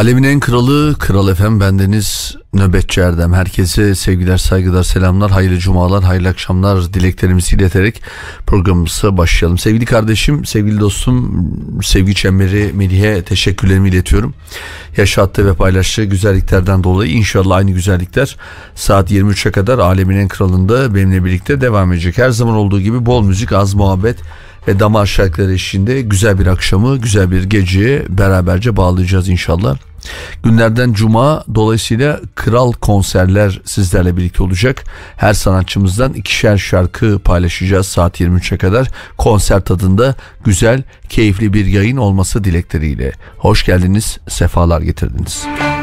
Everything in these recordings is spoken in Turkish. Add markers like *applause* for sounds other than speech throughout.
Alemin en kralı Kral Efem bendeniz Nöbetçi Erdem. Herkese sevgiler, saygılar, selamlar, hayırlı cumalar, hayırlı akşamlar dileklerimizi ileterek programımıza başlayalım. Sevgili kardeşim, sevgili dostum, sevgi çemberi Melih'e teşekkürlerimi iletiyorum. Yaşattığı ve paylaştığı güzelliklerden dolayı inşallah aynı güzellikler saat 23'e kadar Alemin en kralında benimle birlikte devam edecek. Her zaman olduğu gibi bol müzik, az muhabbet, ve damar şarkıları eşliğinde güzel bir akşamı, güzel bir geceye beraberce bağlayacağız inşallah. Günlerden cuma dolayısıyla kral konserler sizlerle birlikte olacak. Her sanatçımızdan ikişer şarkı paylaşacağız saat 23'e kadar. Konser tadında güzel, keyifli bir yayın olması dilekleriyle. Hoş geldiniz, sefalar getirdiniz. Müzik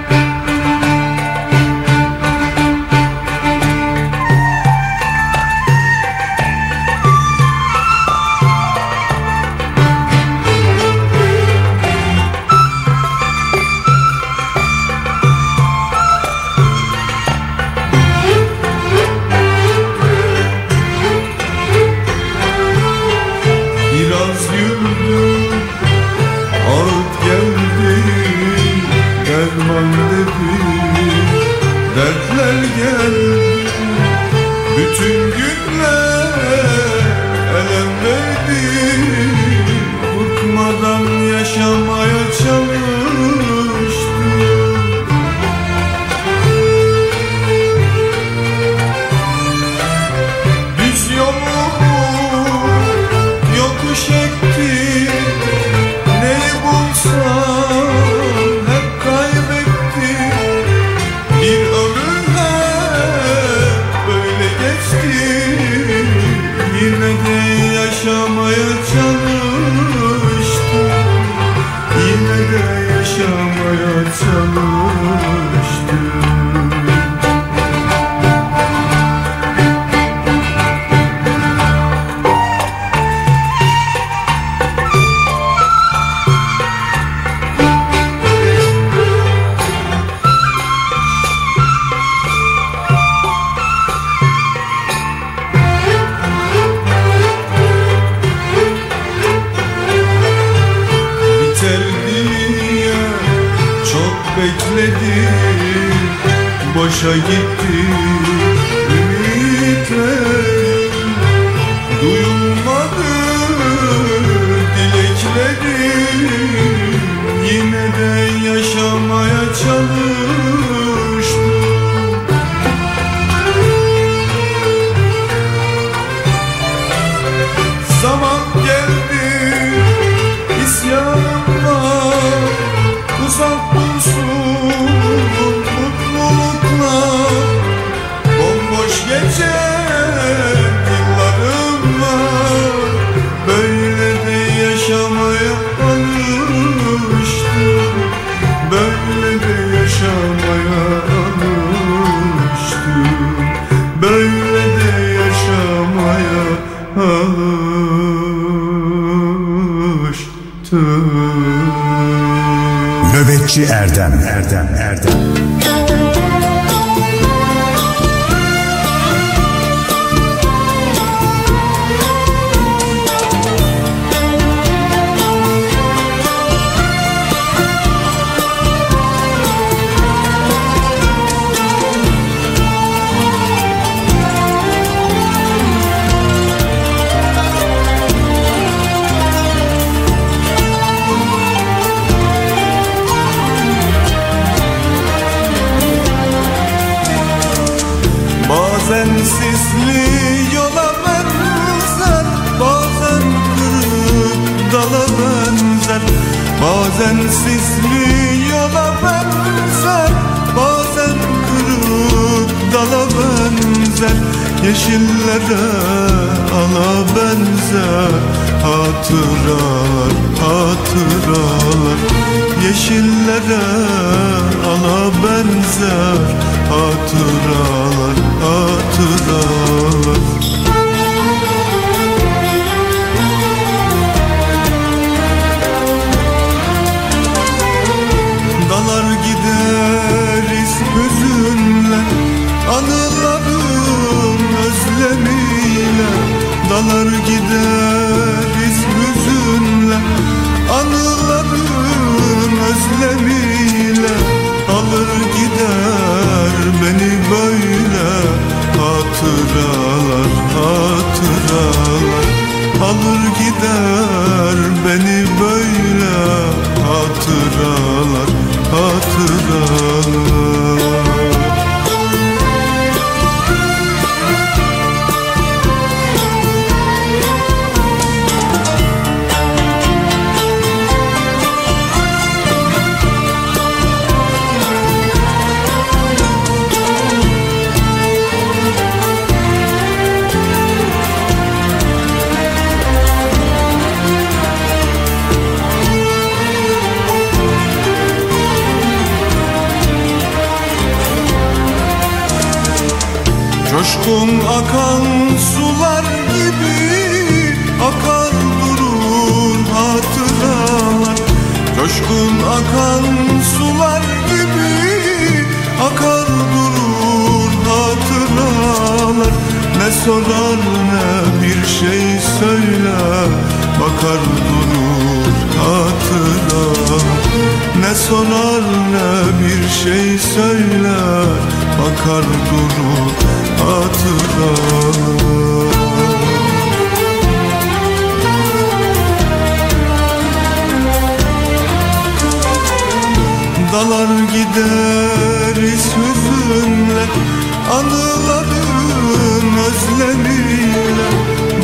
özlemiyle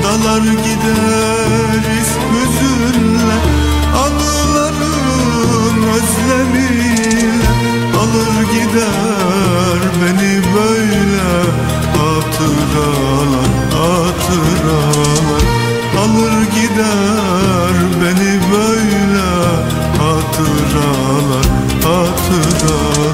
Dalar gideriz hüzünle Anıların özlemiyle Alır gider beni böyle. Hatıralar, hatıralar. Alır gider beni böyle. Hatıralar, hatıralar.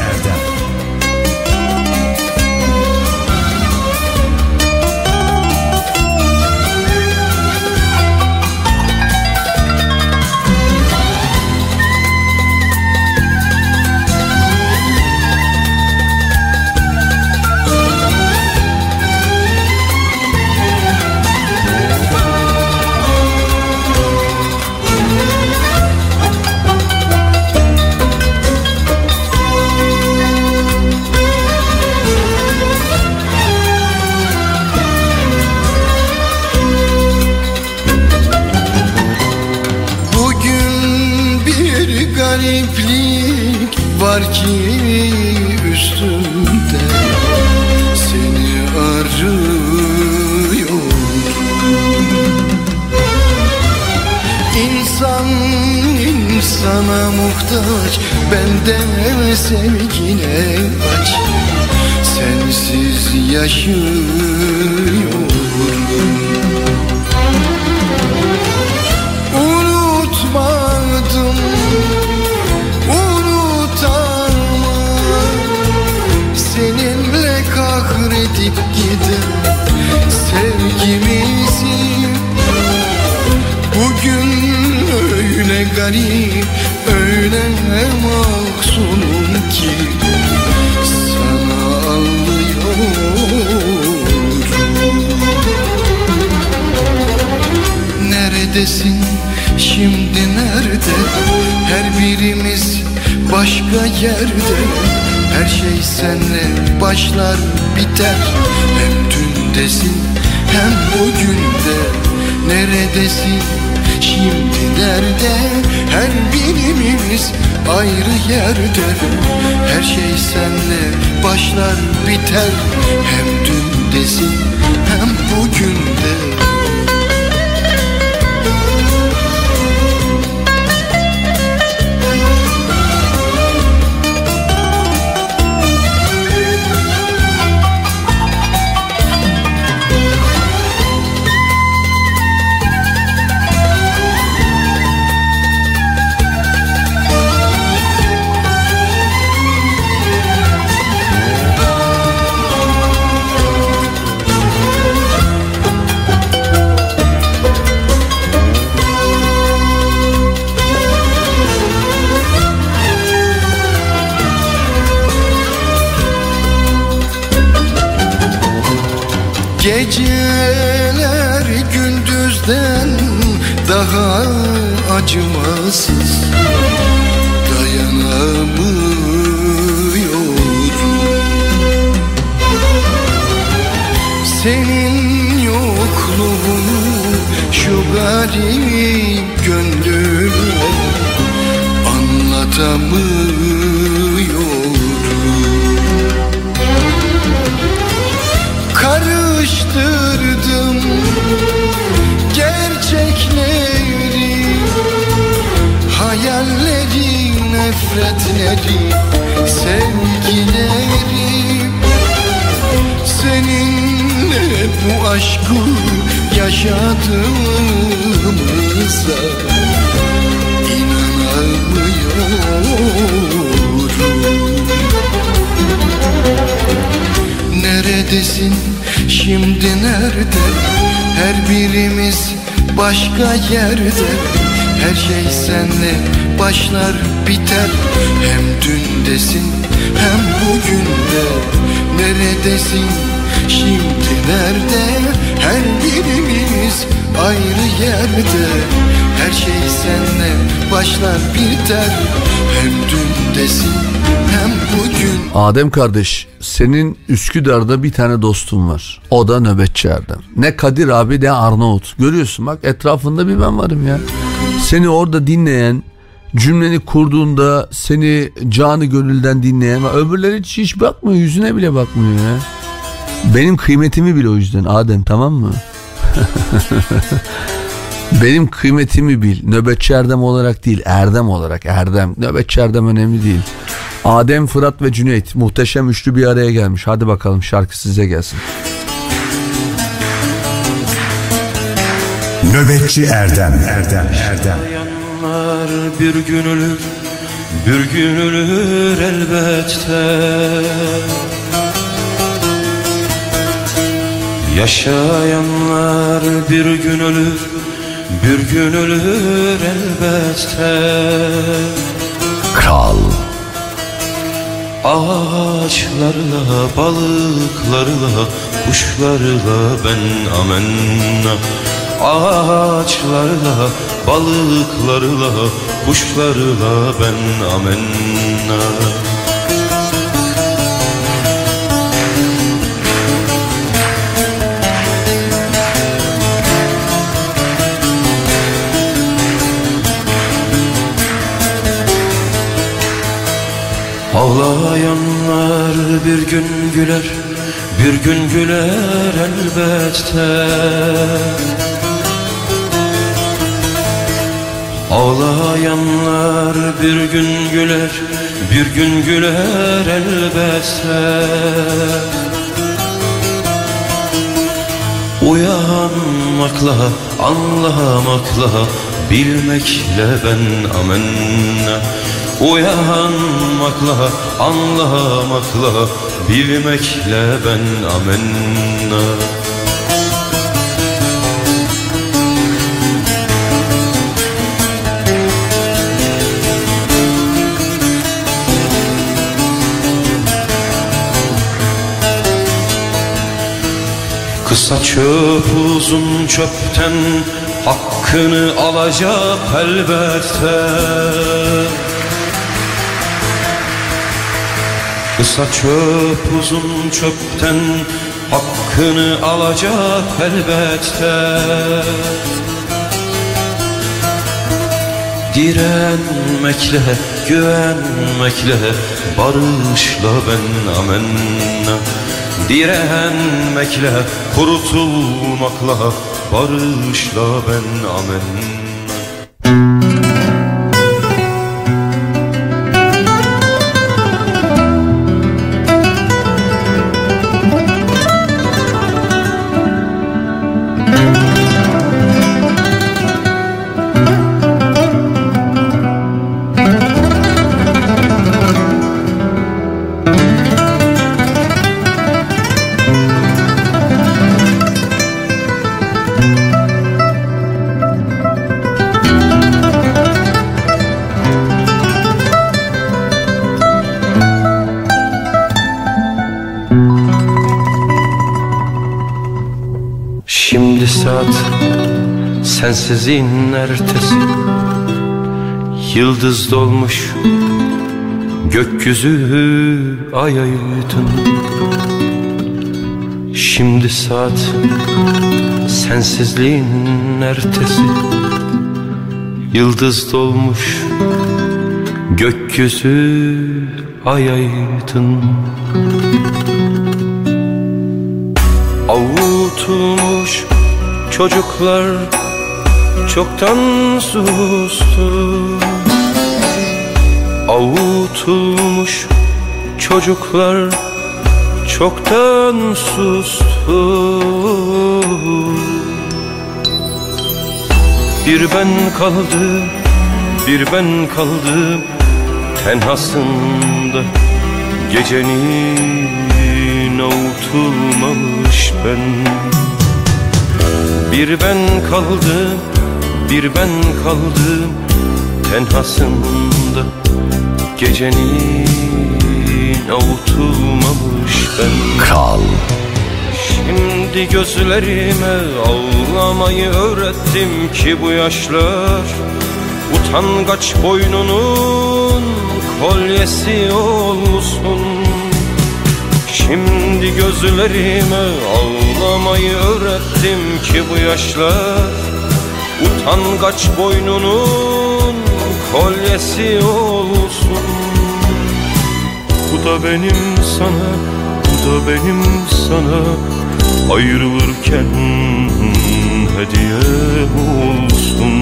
insan insana muhtaç Ben de sevgine aç. Sensiz yaşıyorum. Unutmadım Unutar mı Seninle kahredip giden Sevgimizi. Bugün garip Öyle mahzunum ki Sana ağlıyorum Neredesin şimdi nerede? Her birimiz başka yerde. Her şey senle başlar biter. Hem dündesin hem bugünde. Neredesin şimdi nerede Her birimiz ayrı yerde. Her şey senle başlar biter Hem dündesin hem bugünde daha acımasız Dayanamıyorum Senin yokluğunu şu garip gönlüme Anlatamıyorum nefretleri, sevgileri. Seninle bu aşkı yaşadığımıza inanamıyorum Neredesin şimdi nerede? Her birimiz başka yerde Her şey senle başlar biter Hem dündesin hem bugünde Neredesin şimdi nerede Her birimiz ayrı yerde Her şey senle başlar biter Hem dündesin hem bugün Adem kardeş senin Üsküdar'da bir tane dostun var. O da nöbetçi Erdem. Ne Kadir abi ne Arnavut. Görüyorsun bak etrafında bir ben varım ya. Seni orada dinleyen cümleni kurduğunda seni canı gönülden dinleyen öbürleri hiç, hiç bakmıyor yüzüne bile bakmıyor ya. Benim kıymetimi bil o yüzden Adem tamam mı? *laughs* Benim kıymetimi bil. Nöbetçi Erdem olarak değil, Erdem olarak. Erdem. Nöbetçi Erdem önemli değil. Adem, Fırat ve Cüneyt muhteşem üçlü bir araya gelmiş. Hadi bakalım şarkı size gelsin. Nöbetçi Erdem Erdem Erdem Yaşayanlar bir gün ölür, bir gün ölür elbette. Yaşayanlar bir gün ölür, bir gün ölür elbette. Kral. Ağaçlarla, balıklarla, kuşlarla ben amenna Ağaçlarla, balıklarla, kuşlarla ben amenna. Ağlayanlar bir gün güler, bir gün güler elbette Ağlayanlar bir gün güler Bir gün güler elbette. Uyanmakla, anlamakla Bilmekle ben amenna. Uyanmakla, anlamakla Bilmekle ben amenna Kısa çöp uzun çöpten hakkını alacak elbette. Kısa çöp uzun çöpten hakkını alacak elbette. Direnmekle, güvenmekle, barışla ben amenna Direnmekle, kurtulmakla, barışla ben amenna sensizin ertesi. Yıldız dolmuş gökyüzü ay aydın Şimdi saat sensizliğin ertesi. Yıldız dolmuş gökyüzü ay aydın Avutulmuş çocuklar çoktan sustu. Avutulmuş çocuklar çoktan sustu. Bir ben kaldım, bir ben kaldım tenhasında. Gecenin avutulmamış ben. Bir ben kaldım, bir ben kaldım tenhasında. Gecenin avutulmamış ben. Kral. Şimdi gözlerime ağlamayı öğrettim ki bu yaşlar Utangaç boynunun kolyesi olsun. Şimdi gözlerime ağlamayı öğrettim ki bu yaşlar Utangaç boynunun kolyesi olsun. Bu da benim sana, bu da benim sana. Ayrılırken hediye olsun.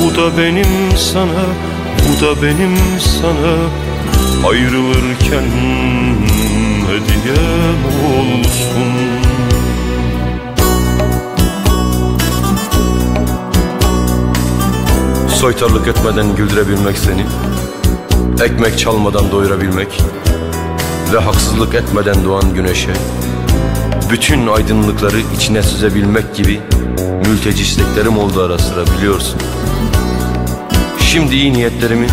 Bu da benim sana, bu da benim sana. Ayrılırken hediye olsun Soytarlık etmeden güldürebilmek seni Ekmek çalmadan doyurabilmek Ve haksızlık etmeden doğan güneşe Bütün aydınlıkları içine süzebilmek gibi Mülteci isteklerim oldu ara sıra biliyorsun. Şimdi iyi niyetlerimi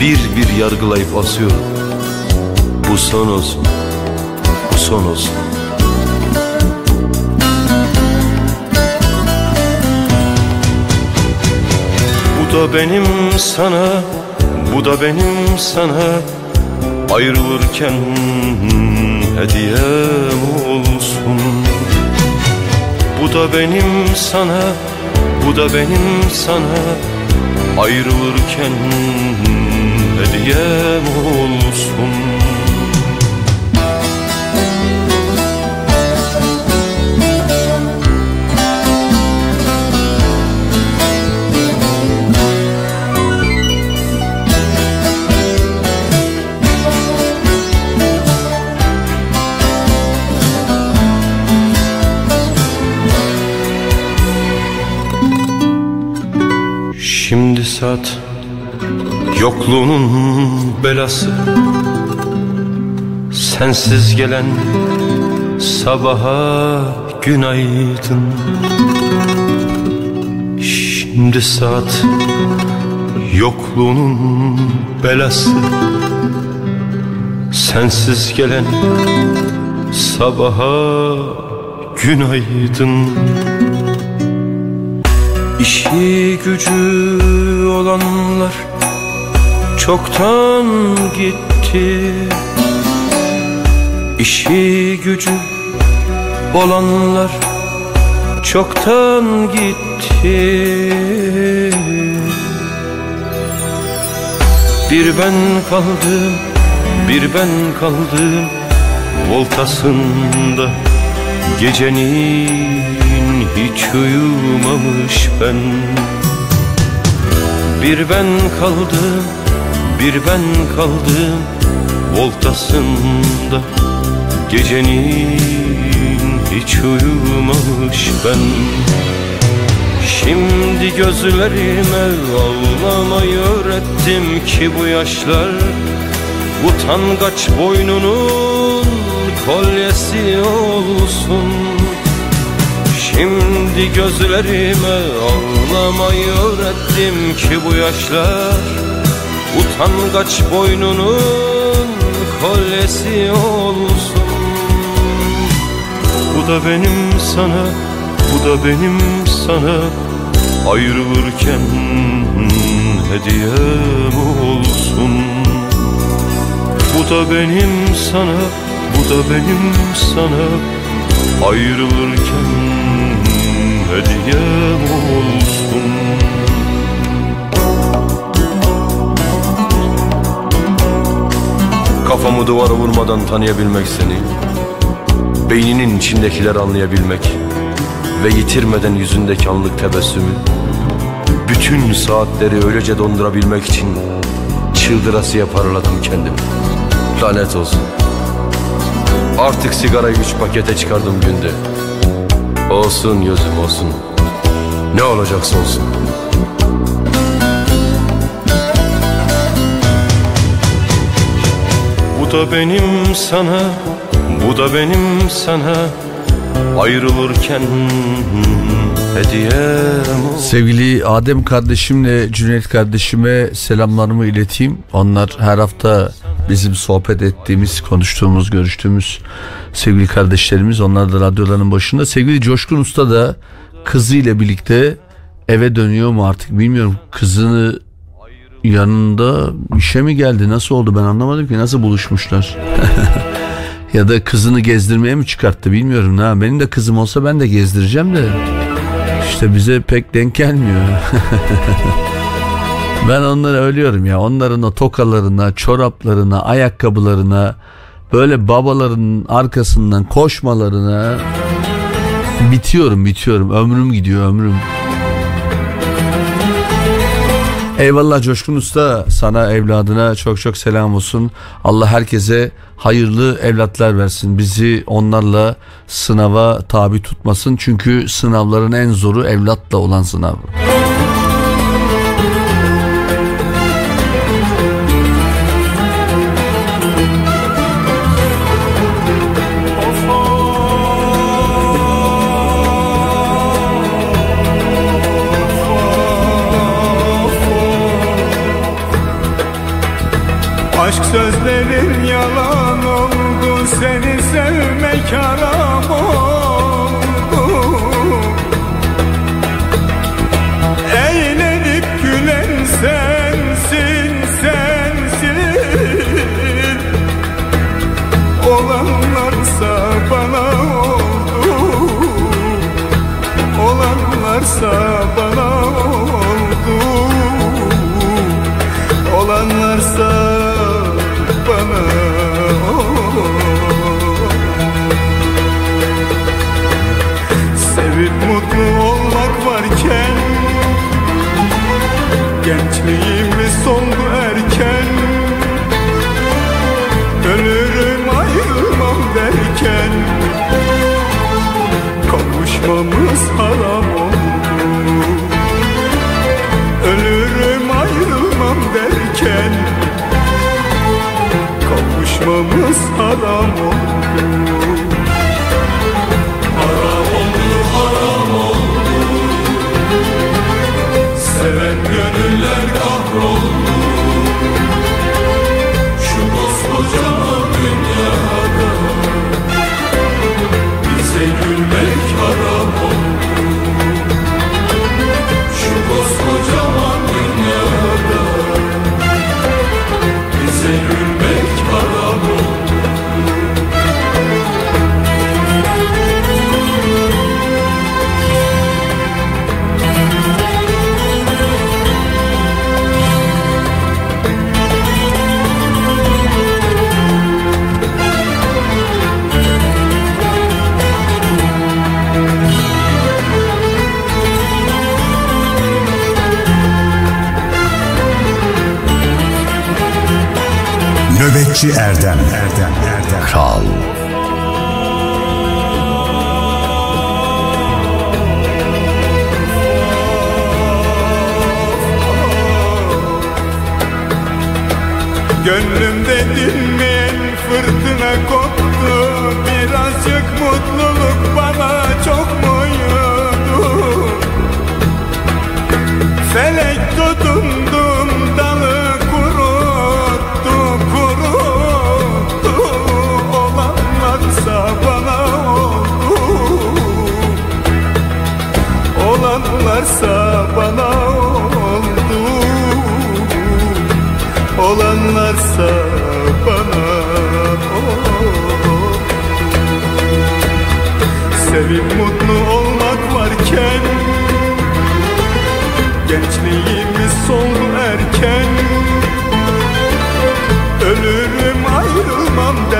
bir bir yargılayıp asıyorum. Bu son olsun Bu son olsun da benim sana Bu da benim sana. Ayrılırken hediyem olsun. Bu da benim sana Bu da benim sana. Ayrılırken hediyem olsun saat yokluğunun belası. Sensiz gelen sabaha günaydın Şimdi saat yokluğunun belası. Sensiz gelen sabaha günaydın İşi gücü olanlar çoktan gitti. İşi gücü olanlar çoktan gitti. Bir ben kaldım, bir ben kaldım Voltasında. Gecenin hiç uyumamış ben Bir ben kaldım, bir ben kaldım Voltasında. Gecenin hiç uyumamış ben. Şimdi gözlerime ağlamayı öğrettim ki bu yaşlar Utangaç boynunun kolyesi olsun Şimdi gözlerime ağlamayı öğrettim ki bu yaşlar Utangaç boynunun kolyesi olsun. Bu da benim sana, bu da benim sana Ayrılırken hediyem olsun. Bu da benim sana, bu da benim sana Ayrılırken hediyem olsun Kafamı duvara vurmadan tanıyabilmek seni Beyninin içindekileri anlayabilmek Ve yitirmeden yüzündeki anlık tebessümü Bütün saatleri öylece dondurabilmek için Çıldırasıya paraladım kendimi. Lanet olsun. Artık sigarayı üç pakete çıkardım günde Olsun gözüm olsun. Ne olacaksa olsun. Bu da benim sana Bu da benim sana. Ayrılırken hediyem Sevgili Adem kardeşimle Cüneyt kardeşime selamlarımı ileteyim. Onlar her hafta bizim sohbet ettiğimiz, konuştuğumuz, görüştüğümüz sevgili kardeşlerimiz. Onlar da radyoların başında. Sevgili Coşkun Usta da kızıyla birlikte eve dönüyor mu artık bilmiyorum. Kızını yanında işe mi geldi nasıl oldu ben anlamadım ki nasıl buluşmuşlar. *laughs* ya da kızını gezdirmeye mi çıkarttı bilmiyorum. Ha, benim de kızım olsa ben de gezdireceğim de işte bize pek denk gelmiyor. *laughs* ben onları ölüyorum ya. Onların o tokalarına, çoraplarına, ayakkabılarına, böyle babaların arkasından koşmalarına bitiyorum, bitiyorum. Ömrüm gidiyor, ömrüm. Eyvallah Coşkun Usta sana evladına çok çok selam olsun. Allah herkese hayırlı evlatlar versin. Bizi onlarla sınava tabi tutmasın. Çünkü sınavların en zoru evlatla olan sınav. Aşk sözlerin yalan oldu. Seni sevmek haram Gençliğimiz sondu erken Nöbetçi Erdem. Erdem Erdem. Kral. Gönlümde dinmeyen fırtına koptu. Birazcık mutluluk var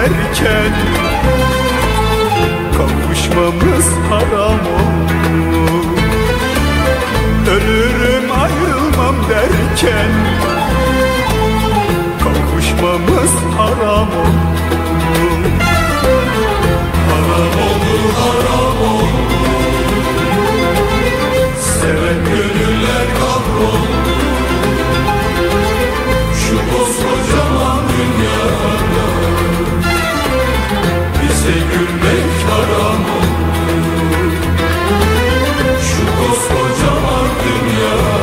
giderken Kavuşmamız haram olur. Ölürüm ayrılmam derken Kavuşmamız haram olur. Haram olur, haram olur. Seven gönül yaramı Şu koskocaman dünyada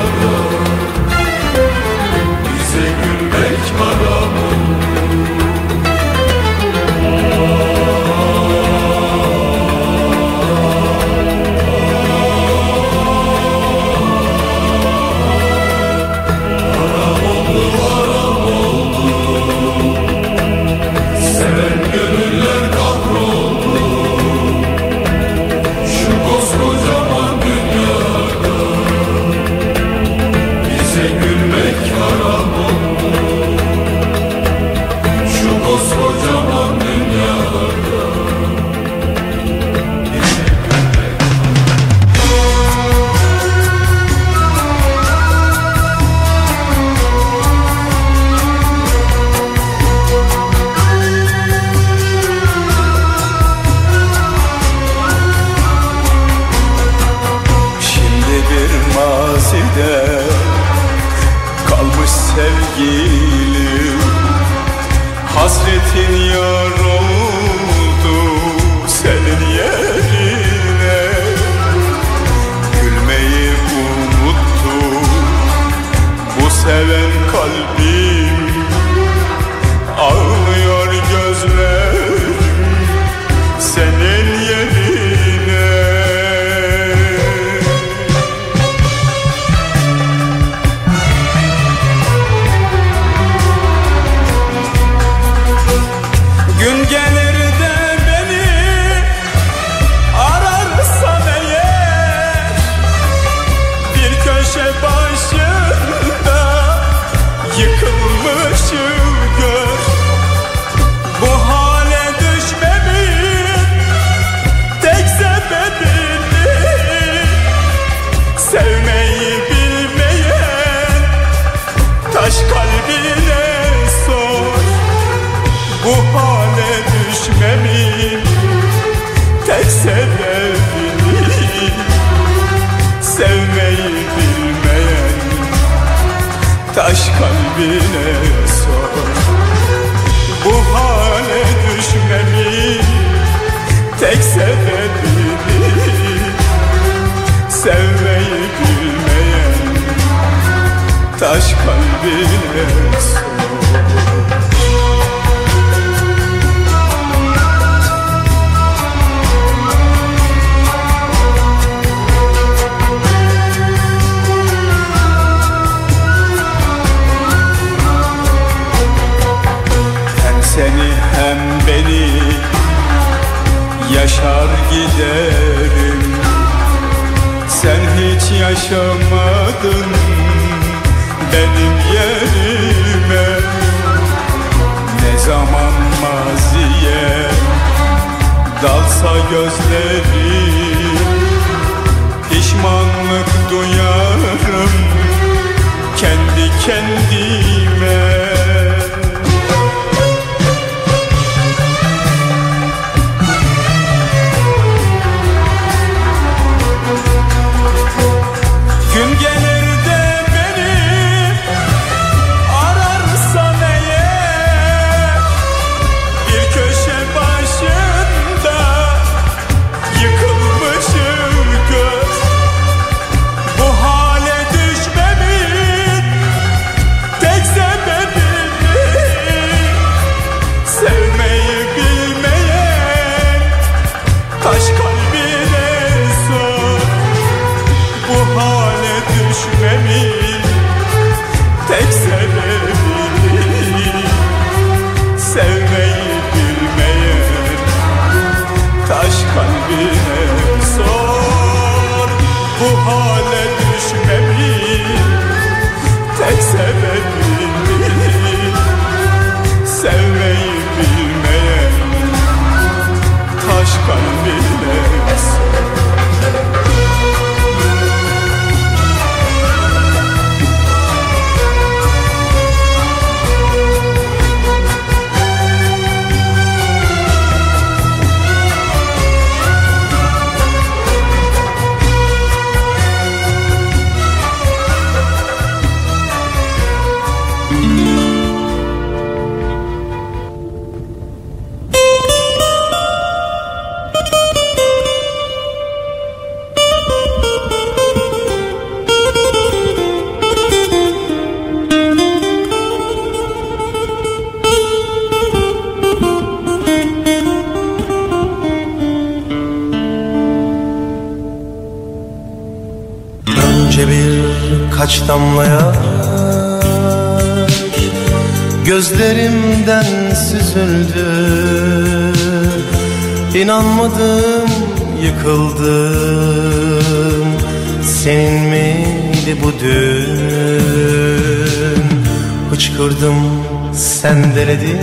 sen deledin.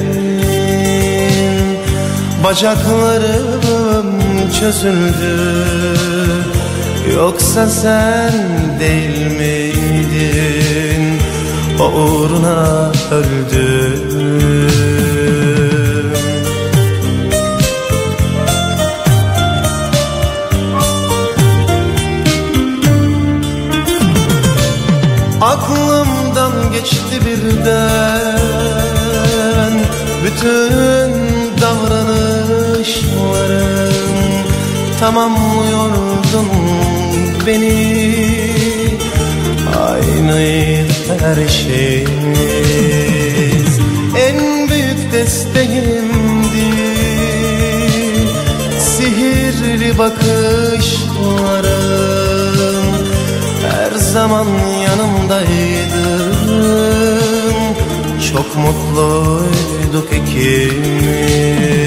Bacaklarım çözüldü. Yoksa sen değil miydin? O uğruna öldüm Aklımdan geçti birden Bütün davranışlarım Tamamlıyordun beni. Aynıydı her şeyimiz En büyük desteğimdi. Sihirli bakışlarım Her zaman yanımdaydın. Çok mutluyduk ikimiz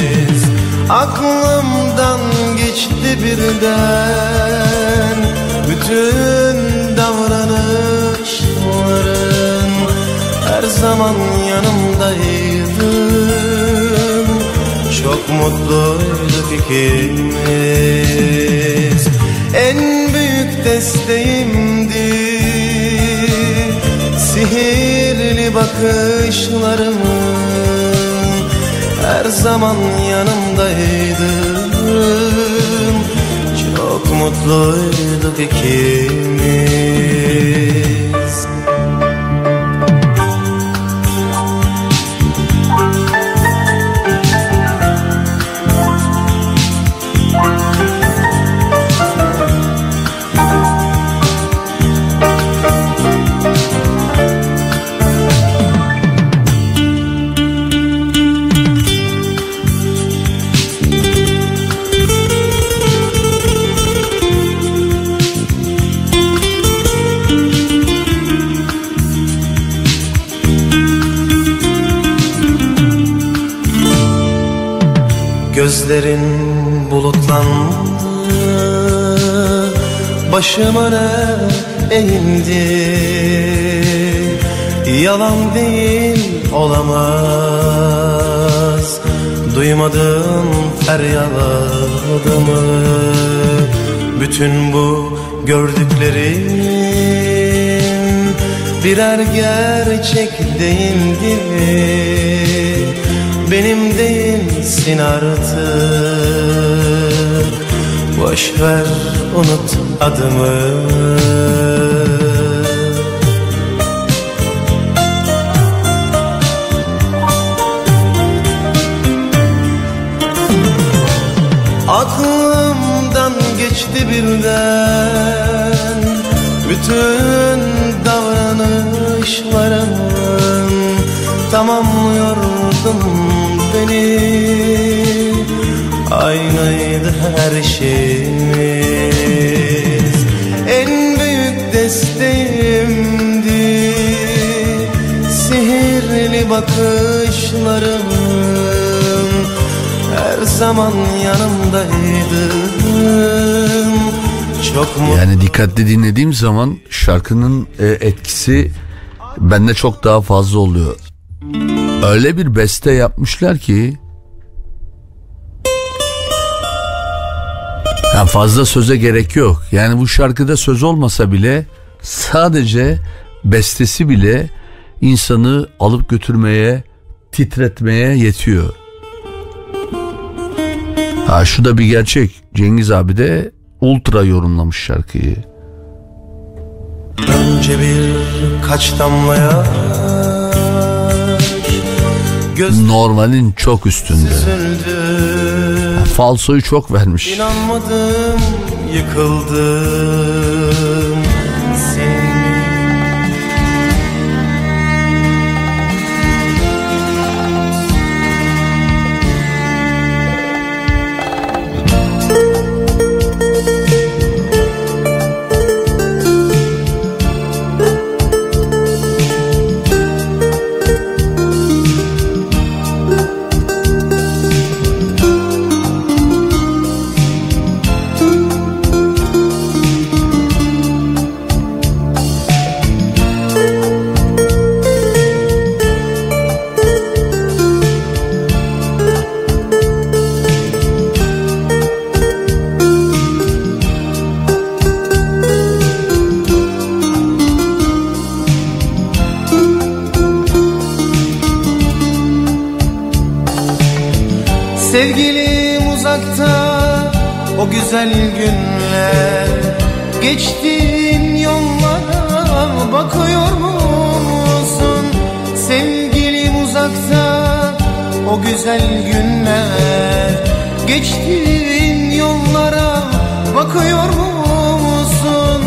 Aklımdan geçti birden. Bütün davranışların Her zaman yanımdaydın Çok mutluyduk ikimiz En büyük desteğimdi. Sihirli bakışlarımın her zaman yanımdaydın. Çok mutluyduk ikimiz Başıma ne eğildi? Yalan değil olamaz. Duymadın feryadımı Bütün bu gördüklerim Birer gerçek değildi benim değilsin artık Boş ver unut adımı. Aklımdan geçti birden Bütün davranışlarım davranışların Tamamlıyordum beni. Aynıydı her şeyimiz. En büyük desteğimdi Sihirli bakışların Her zaman yanımdaydın. Çok Yani dikkatli dinlediğim zaman şarkının e, etkisi bende çok daha fazla oluyor. Öyle bir beste yapmışlar ki yani fazla söze gerek yok. Yani bu şarkıda söz olmasa bile sadece bestesi bile insanı alıp götürmeye, titretmeye yetiyor. Ha şu da bir gerçek. Cengiz abi de ultra yorumlamış şarkıyı. Önce bir kaç damlaya Normalin çok üstünde. süzüldü Falsoyu çok vermiş. İnanmadım yıkıldım Sevgilim uzakta o güzel günler Geçtiğin yollara bakıyor musun? Sevgilim uzakta o güzel günler Geçtiğin yollara bakıyor musun?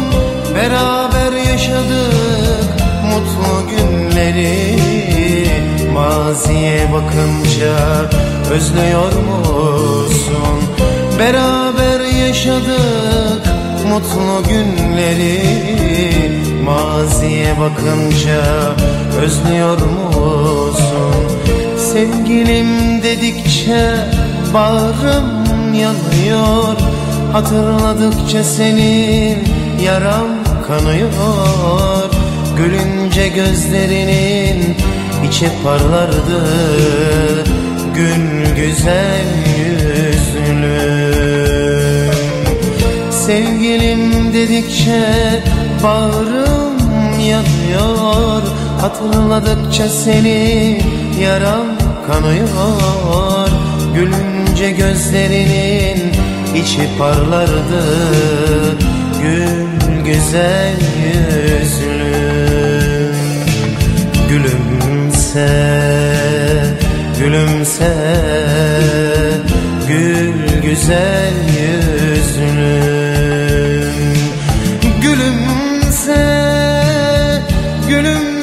Beraber yaşadık mutlu günleri Maziye bakınca özlüyor musun? Beraber yaşadık mutlu günleri Maziye bakınca özlüyor musun? Sevgilim dedikçe bağrım yanıyor Hatırladıkça senin yaram kanıyor Gülünce gözlerinin içi parlardı Gül güzel yüzlü. Sevgilim dedikçe bağrım yanıyor Hatırladıkça seni yaram kanıyor. Gülünce gözlerinin içi parlardı Gül güzel yüzlü Gülümse, gülümse. Gül güzel yüzlüm Gülümse, gülümse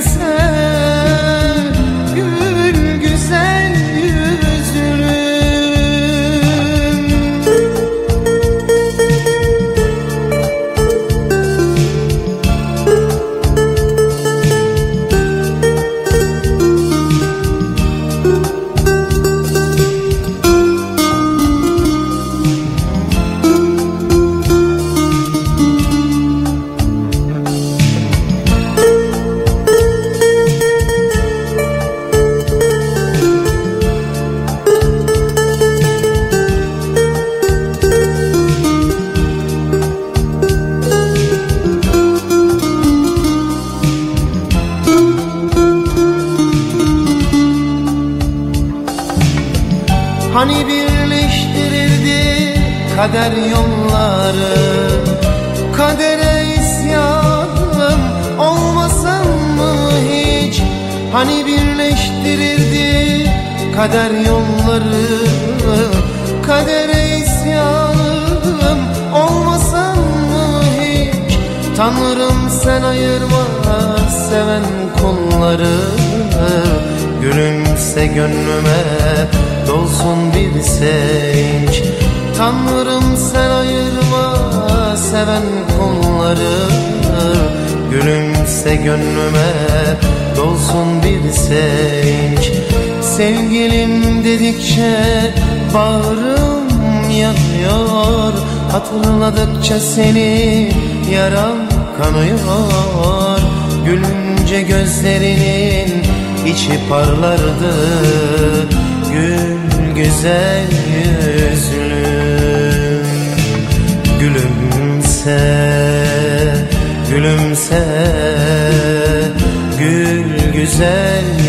kader yolları Kadere isyanım olmasın mı hiç? Tanrım sen ayırma seven kulları Gülümse gönlüme dolsun bir sevinç. Tanrım sen ayırma seven kulları Gülümse gönlüme dolsun bir sevinç Sevgilim dedikçe bağrım yanıyor Hatırladıkça seni yaram kanıyor. Gülünce gözlerinin içi parlardı Gül güzel yüzlüm Gülümse, gülümse Gül güzel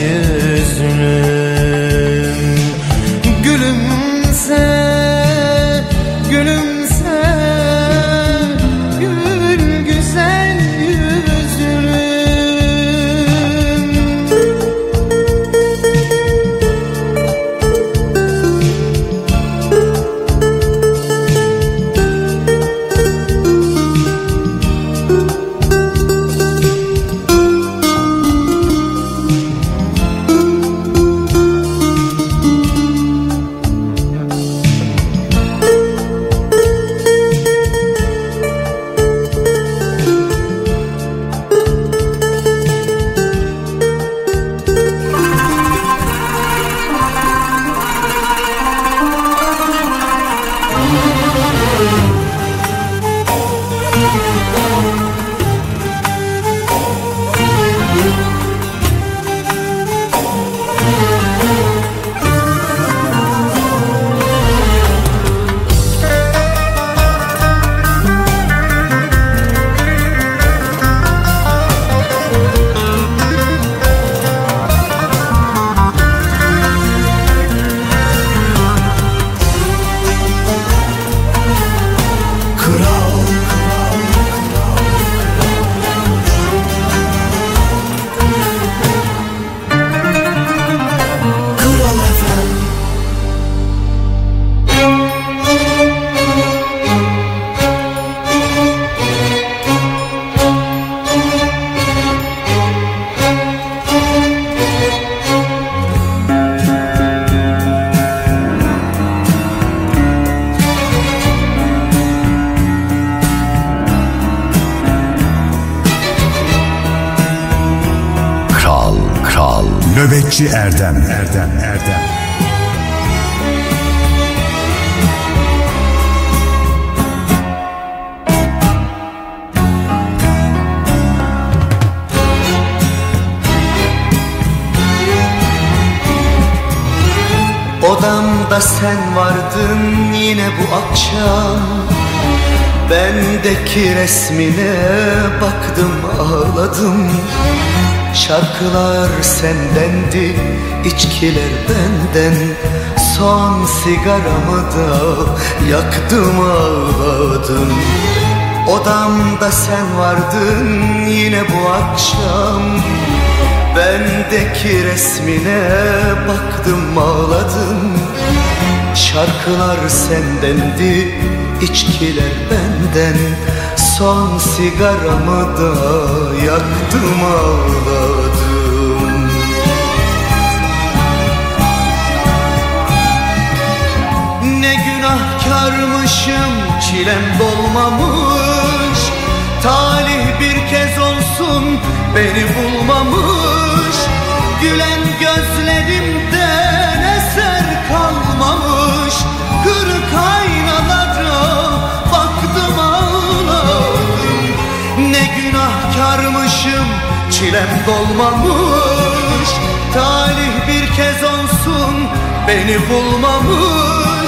Nöbetçi Erdem. Erdem Erdem. Odamda sen vardın yine bu akşam. Bendeki resmine baktım ağladım Şarkılar sendendi, içkiler benden. Son sigaramı da yaktım ağladım. Odamda sen vardın yine bu akşam. Bendeki resmine baktım ağladım. Şarkılar sendendi, içkiler benden Son sigaramı da yaktım ağladım. Ne günahkarmışım çilem dolmamış. Talih bir kez olsun beni bulmamış. Gülen gözlerimden eser kalmamış günahkarmışım çilem dolmamış. Talih bir kez olsun beni bulmamış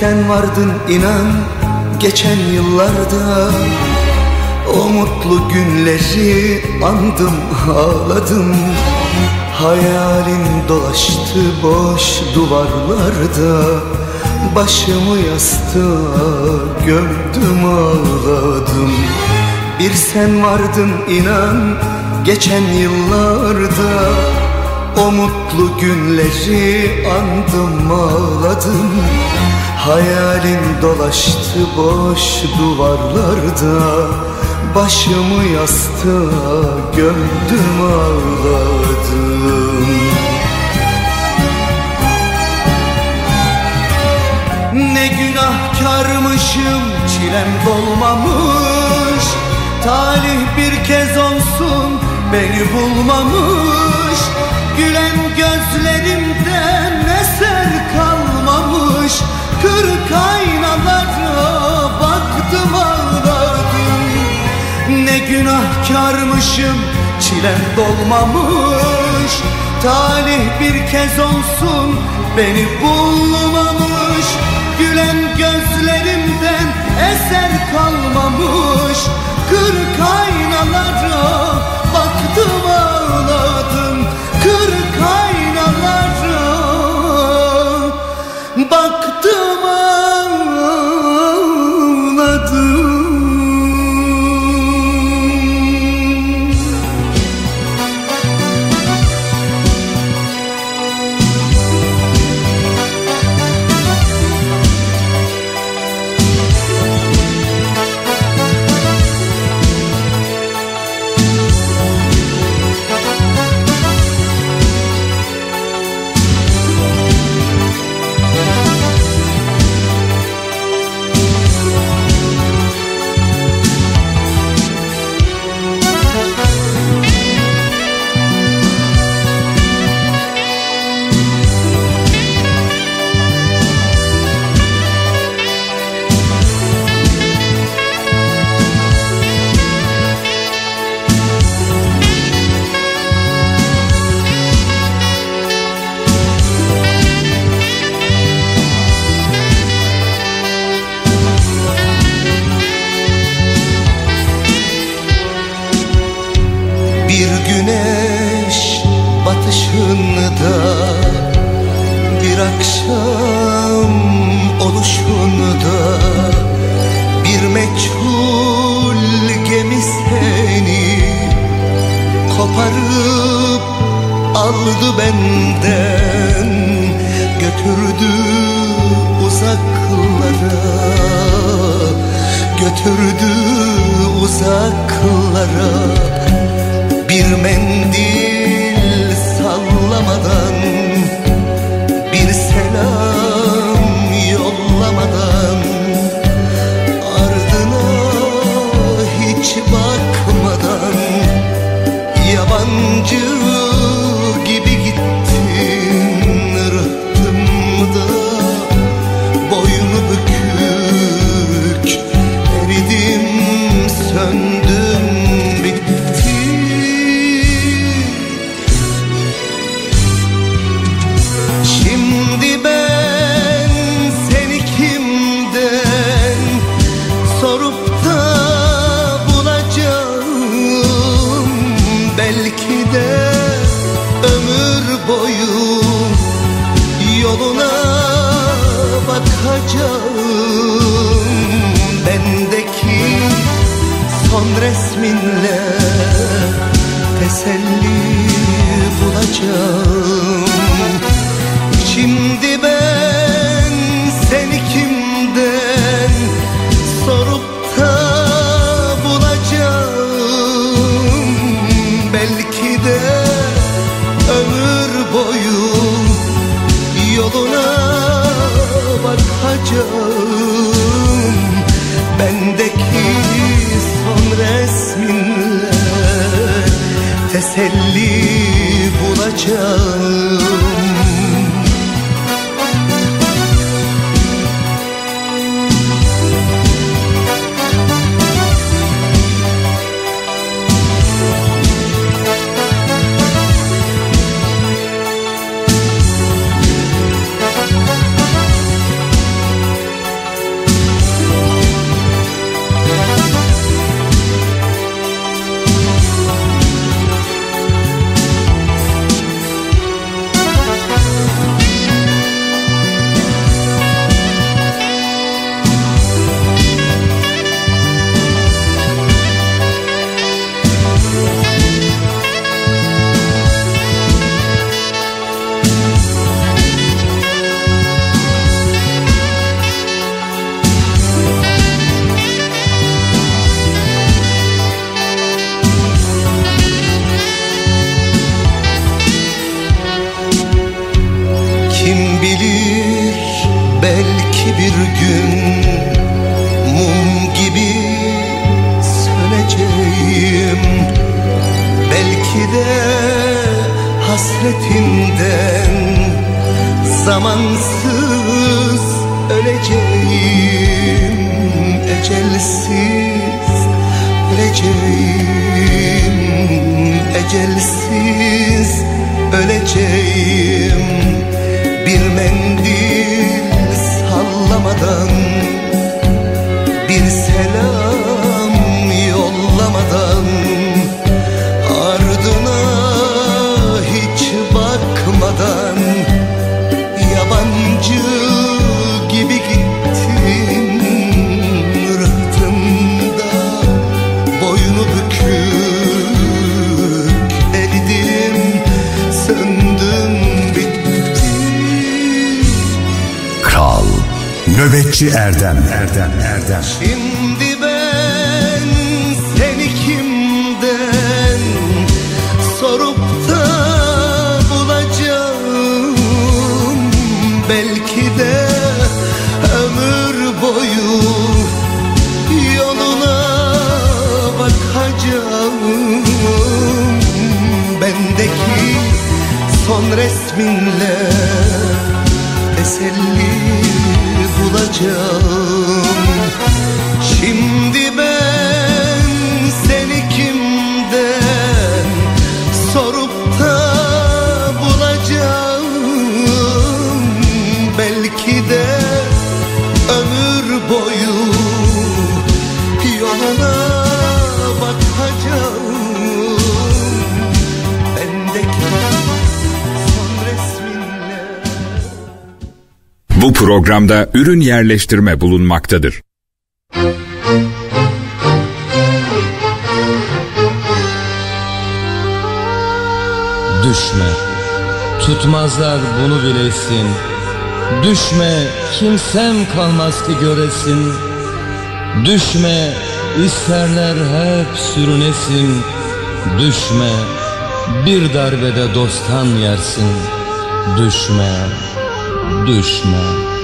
sen vardın inan geçen yıllarda. O mutlu günleri andım ağladım. Hayalin dolaştı boş duvarlarda. Başımı yastığa gömdüm ağladım. Bir sen vardın inan geçen yıllarda. O mutlu günleri andım ağladım Hayalin dolaştı boş duvarlarda Başımı yastığa gömdüm ağladım. Ne günahkarmışım çilem dolmamış Talih bir kez olsun beni bulmamış. Gülen gözlerimden eser kalmamış Kırk aynalara baktım ağladım. Ne günahkarmışım çilem dolmamış. Talih bir kez olsun beni bulmamış. Gülen gözlerimden eser kalmamış. Kırk aynalara benden Götürdü uzaklara. Götürdü uzaklara. Bir mendil teselli bulacağım programda ürün yerleştirme bulunmaktadır. Düşme, tutmazlar bunu bilesin. Düşme, kimsem kalmaz ki göresin. Düşme, isterler hep sürünesin. Düşme, bir darbede dosttan yersin. Düşme, düşme.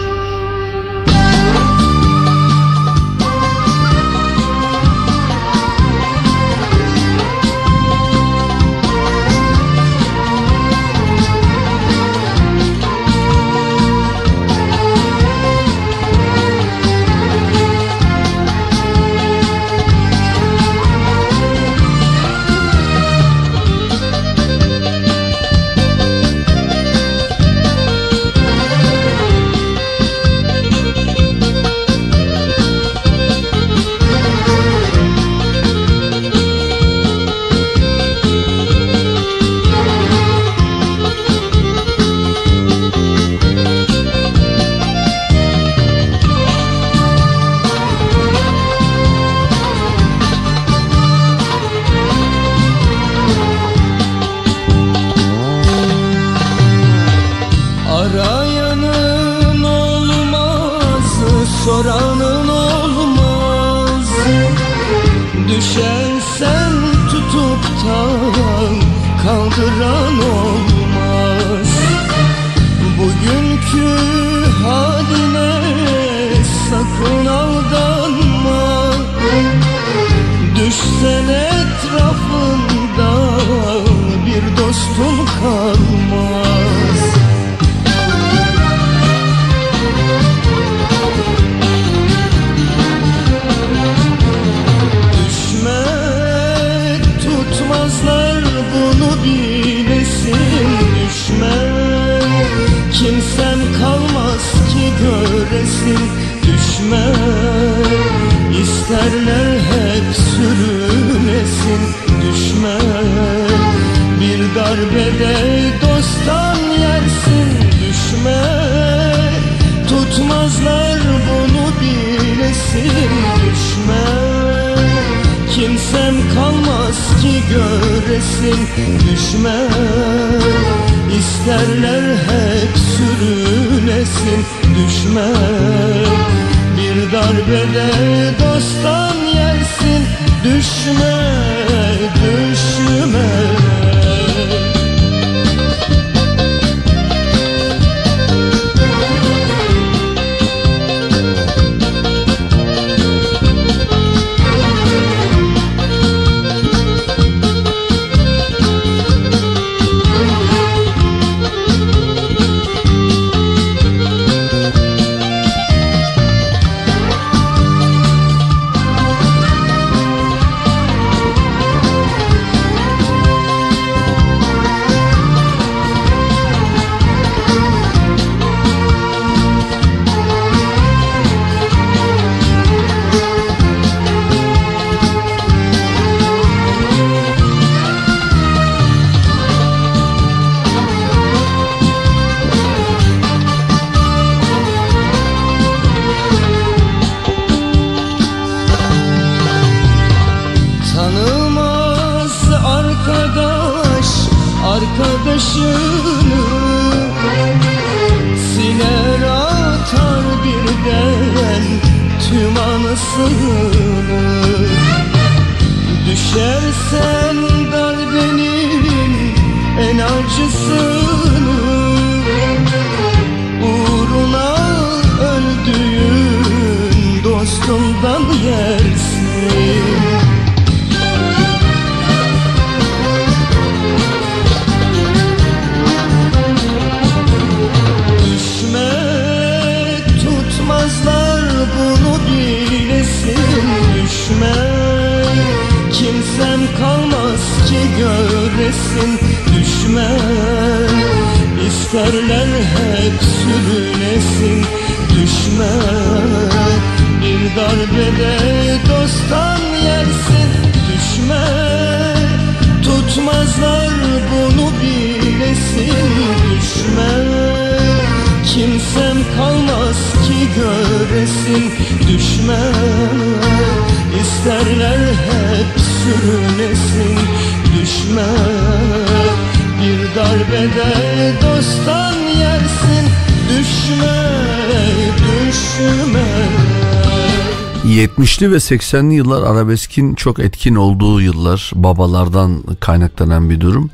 70'li ve 80'li yıllar arabeskin çok etkin olduğu yıllar babalardan kaynaklanan bir durum.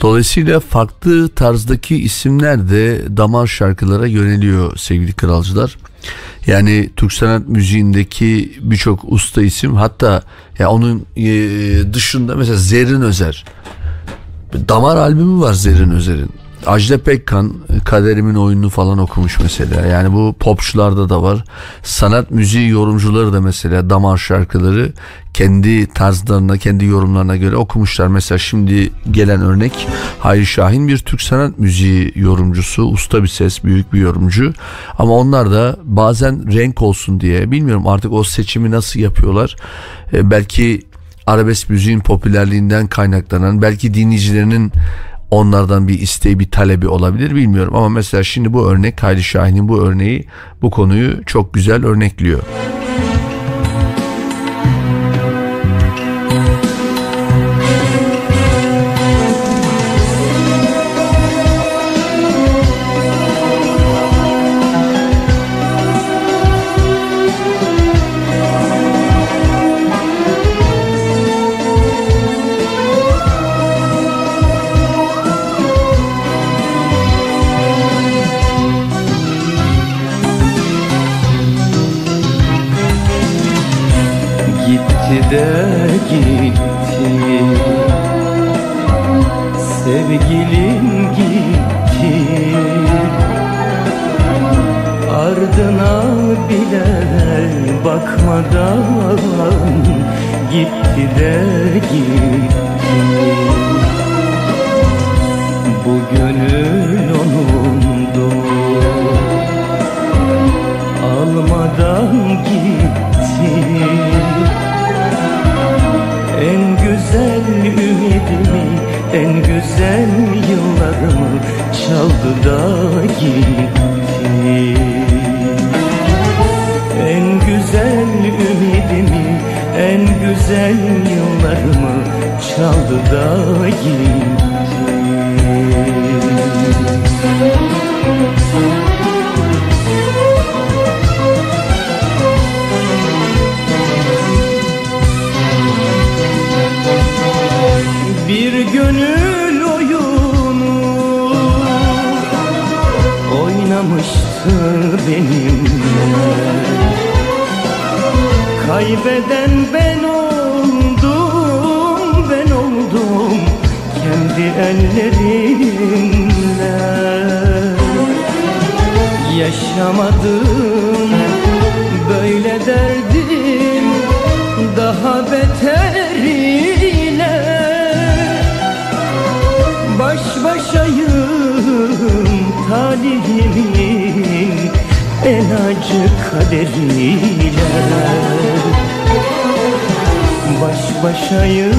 Dolayısıyla farklı tarzdaki isimler de damar şarkılara yöneliyor sevgili kralcılar. Yani Türk sanat müziğindeki birçok usta isim hatta ya onun e, dışında mesela Zerrin Özer. Damar albümü var Zerrin Özer'in. Ajda Pekkan Kaderimin oyununu falan okumuş mesela. Yani bu popçularda da var. Sanat müziği yorumcuları da mesela damar şarkıları kendi tarzlarına, kendi yorumlarına göre okumuşlar. Mesela şimdi gelen örnek Hayri Şahin bir Türk sanat müziği yorumcusu, usta bir ses, büyük bir yorumcu. Ama onlar da bazen renk olsun diye bilmiyorum artık o seçimi nasıl yapıyorlar. Ee, belki arabesk müziğin popülerliğinden kaynaklanan, belki dinleyicilerinin onlardan bir isteği bir talebi olabilir bilmiyorum ama mesela şimdi bu örnek Hayri Şahin'in bu örneği bu konuyu çok güzel örnekliyor. Bakmadan Gitti de gitti Bu gönül onundu. Almadan gitti En güzel ümidimi En güzel yıllarımı Çaldı da gitti güzel ümidimi En güzel yıllarımı Çaldı da gitti Bir gönül oyunu oynamıştı benimle Kaybeden ben oldum, ben oldum kendi ellerimle Yaşamadım böyle derdim daha beteriyle. Baş başayım talihimin en acı kaderiyle Baş başayım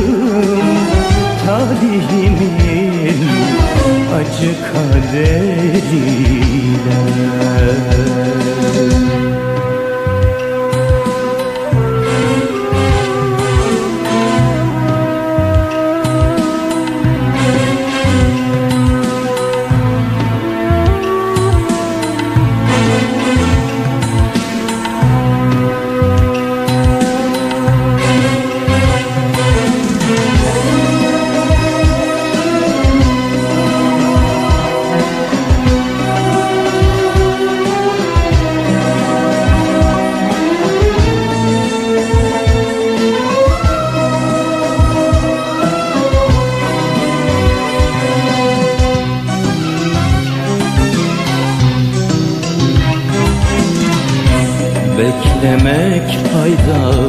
talihimin acı kaderiyle The.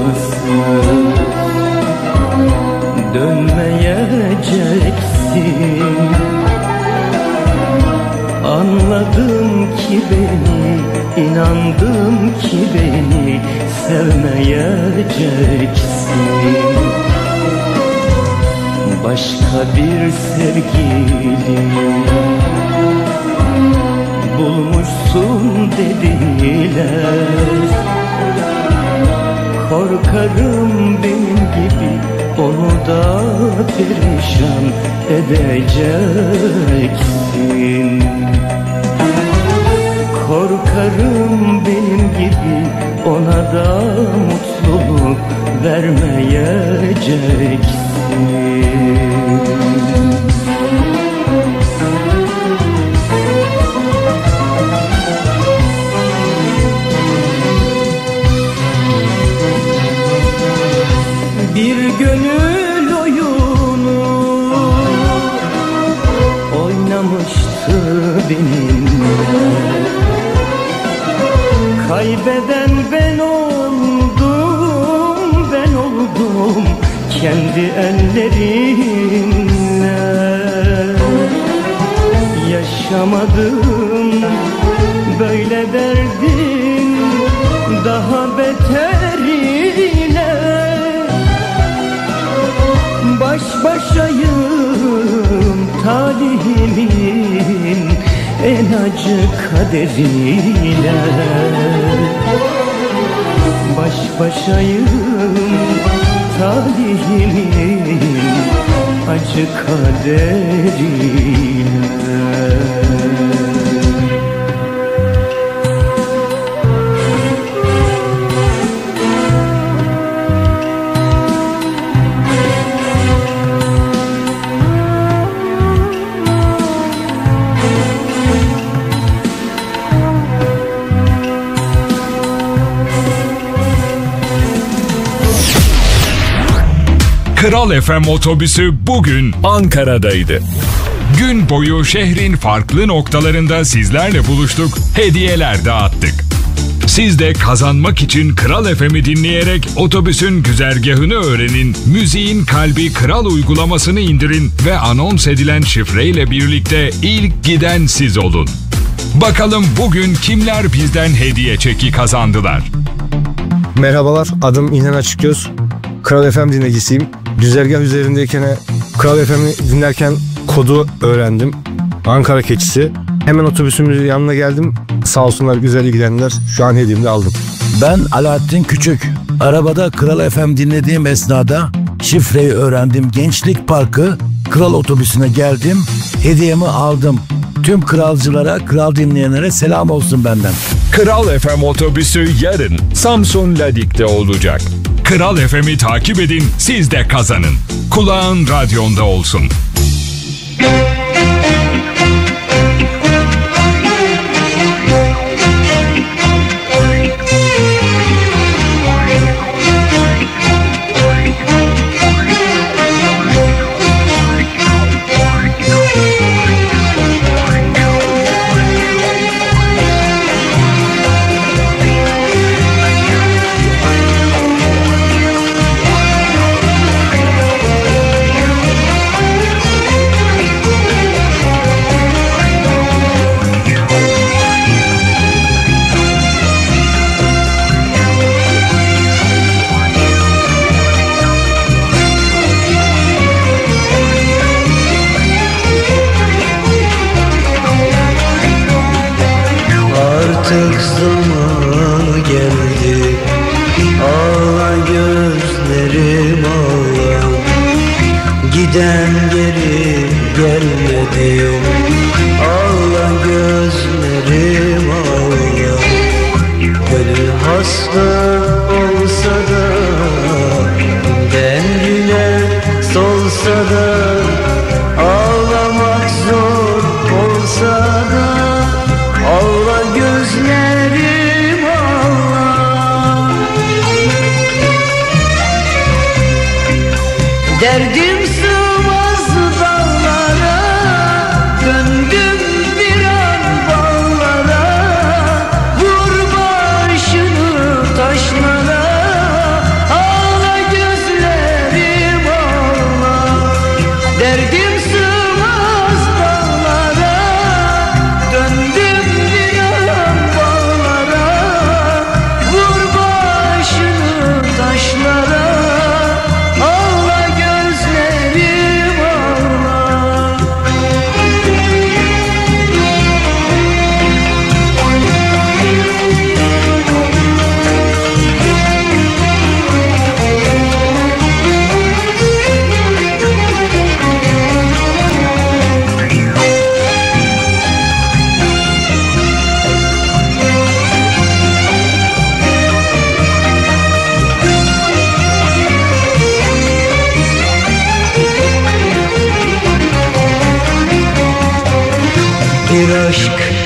Kral FM otobüsü bugün Ankara'daydı. Gün boyu şehrin farklı noktalarında sizlerle buluştuk, hediyeler dağıttık. Siz de kazanmak için Kral FM'i dinleyerek otobüsün güzergahını öğrenin, müziğin kalbi Kral uygulamasını indirin ve anons edilen şifreyle birlikte ilk giden siz olun. Bakalım bugün kimler bizden hediye çeki kazandılar? Merhabalar, adım İlhan Açıkgöz. Kral FM dinleyicisiyim. Güzergah üzerindeyken Kral FM'i dinlerken kodu öğrendim. Ankara keçisi. Hemen otobüsümüzün yanına geldim. Sağ olsunlar güzel ilgilendiler. Şu an hediyemi de aldım. Ben Alaaddin Küçük. Arabada Kral FM dinlediğim esnada şifreyi öğrendim. Gençlik Parkı Kral otobüsüne geldim. Hediyemi aldım. Tüm kralcılara, kral dinleyenlere selam olsun benden. Kral FM otobüsü yarın Samsun Ladik'te olacak. Kral FM'i takip edin, siz de kazanın. Kulağın radyonda olsun. Artık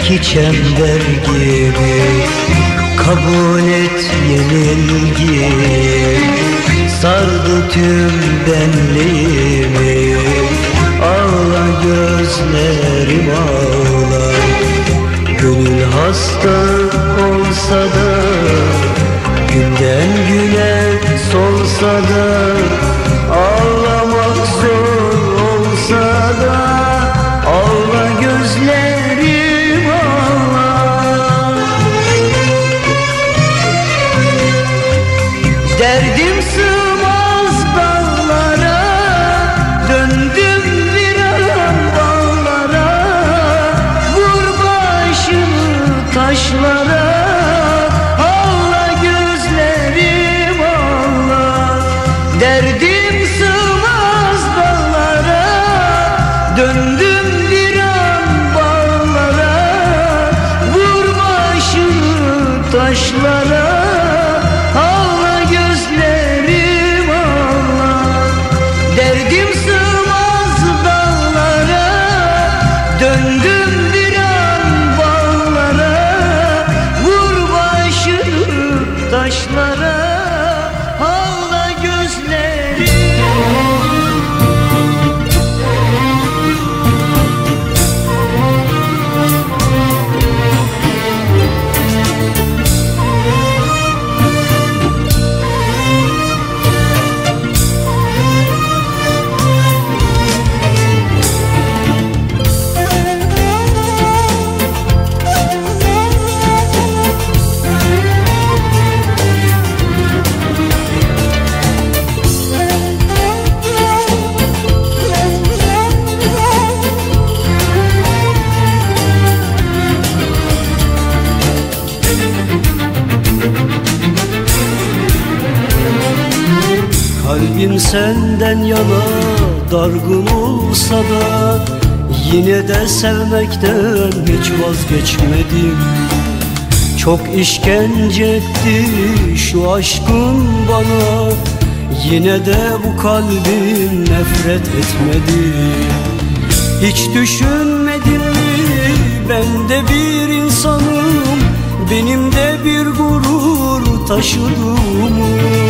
aşk ki çember gibi Kabul et yenilgi Sardı tüm benliğimi Ağla gözlerim ağla Gönül hasta olsa da Günden güne solsa da senden yana dargın olsa da Yine de sevmekten hiç vazgeçmedim. Çok işkence etti şu aşkın bana Yine de bu kalbim nefret etmedi. Hiç düşünmedin mi? Ben de bir insanım Benim de bir gurur taşıdığımı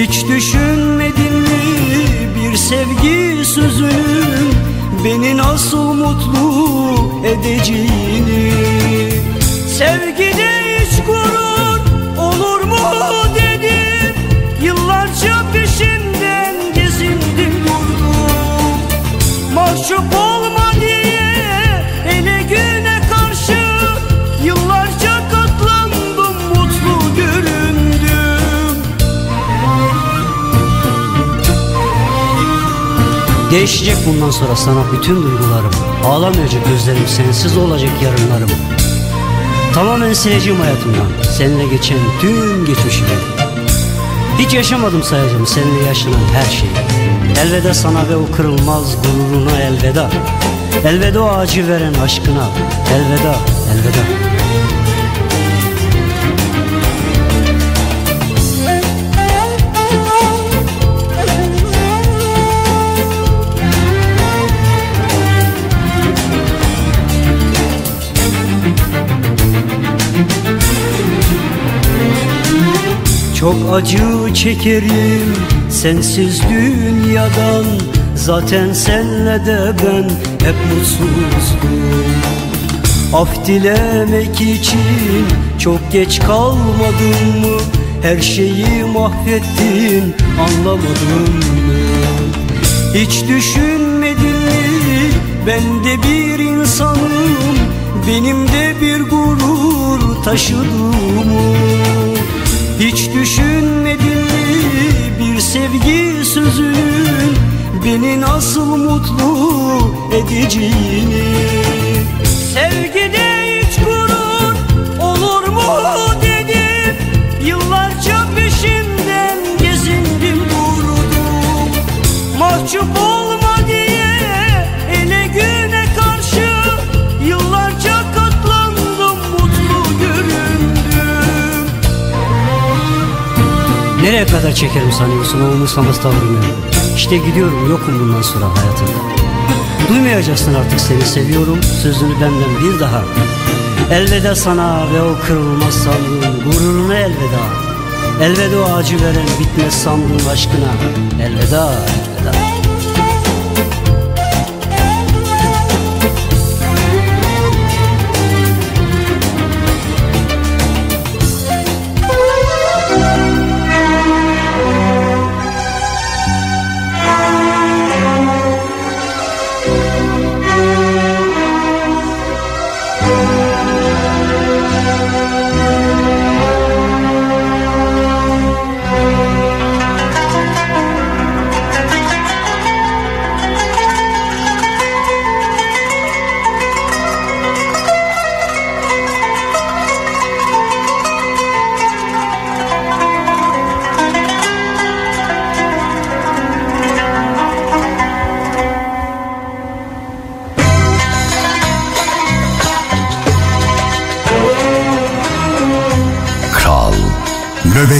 hiç düşünmedin mi bir sevgi sözünün Beni nasıl mutlu edeceğini? Sevgide hiç gurur olur mu dedim. Yıllarca peşinden gezindim durdum Mahcup olma Değişecek bundan sonra sana bütün duygularım. Ağlamayacak gözlerim sensiz olacak yarınlarım. Tamamen sileceğim hayatımdan. Seninle geçen tüm geçmişimi. Hiç yaşamadım sayacağım seninle yaşanan her şeyi. Elveda sana ve o kırılmaz gururuna elveda. Elveda o acı veren aşkına. Elveda, elveda Çok acı çekerim sensiz dünyadan. Zaten senle de ben hep mutsuzdum Af dilemek için çok geç kalmadın mı? Her şeyi mahvettin anlamadın mı? Hiç düşünmedin mi? Ben de bir insanım. Benim de bir gurur taşıdığımı hiç düşünmedin mi bir sevgi sözünün Beni nasıl mutlu edeceğini? Sevgide hiç gurur olur mu dedim. Yıllarca peşinden gezindim durdum Mahcup olma Nereye kadar çekerim sanıyorsun? O umursamaz tavrımı İşte gidiyorum yokum bundan sonra hayatımda. Duymayacaksın artık seni seviyorum. Sözünü benden bir daha. Elveda sana ve o kırılmaz sandığın gururuna elveda. Elveda o acı veren bitmez sandığın aşkına. Elveda elveda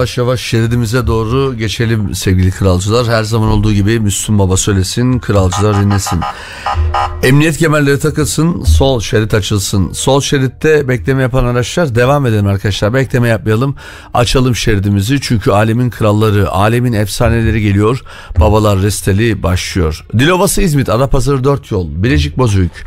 yavaş yavaş şeridimize doğru geçelim sevgili kralcılar. Her zaman olduğu gibi Müslüm Baba söylesin, kralcılar dinlesin. Emniyet kemerleri takılsın, sol şerit açılsın. Sol şeritte bekleme yapan araçlar devam edelim arkadaşlar. Bekleme yapmayalım. Açalım şeridimizi çünkü alemin kralları, alemin efsaneleri geliyor. Babalar resteli başlıyor. Dilovası İzmit, Adapazarı 4 yol, Bilecik Bozüyük.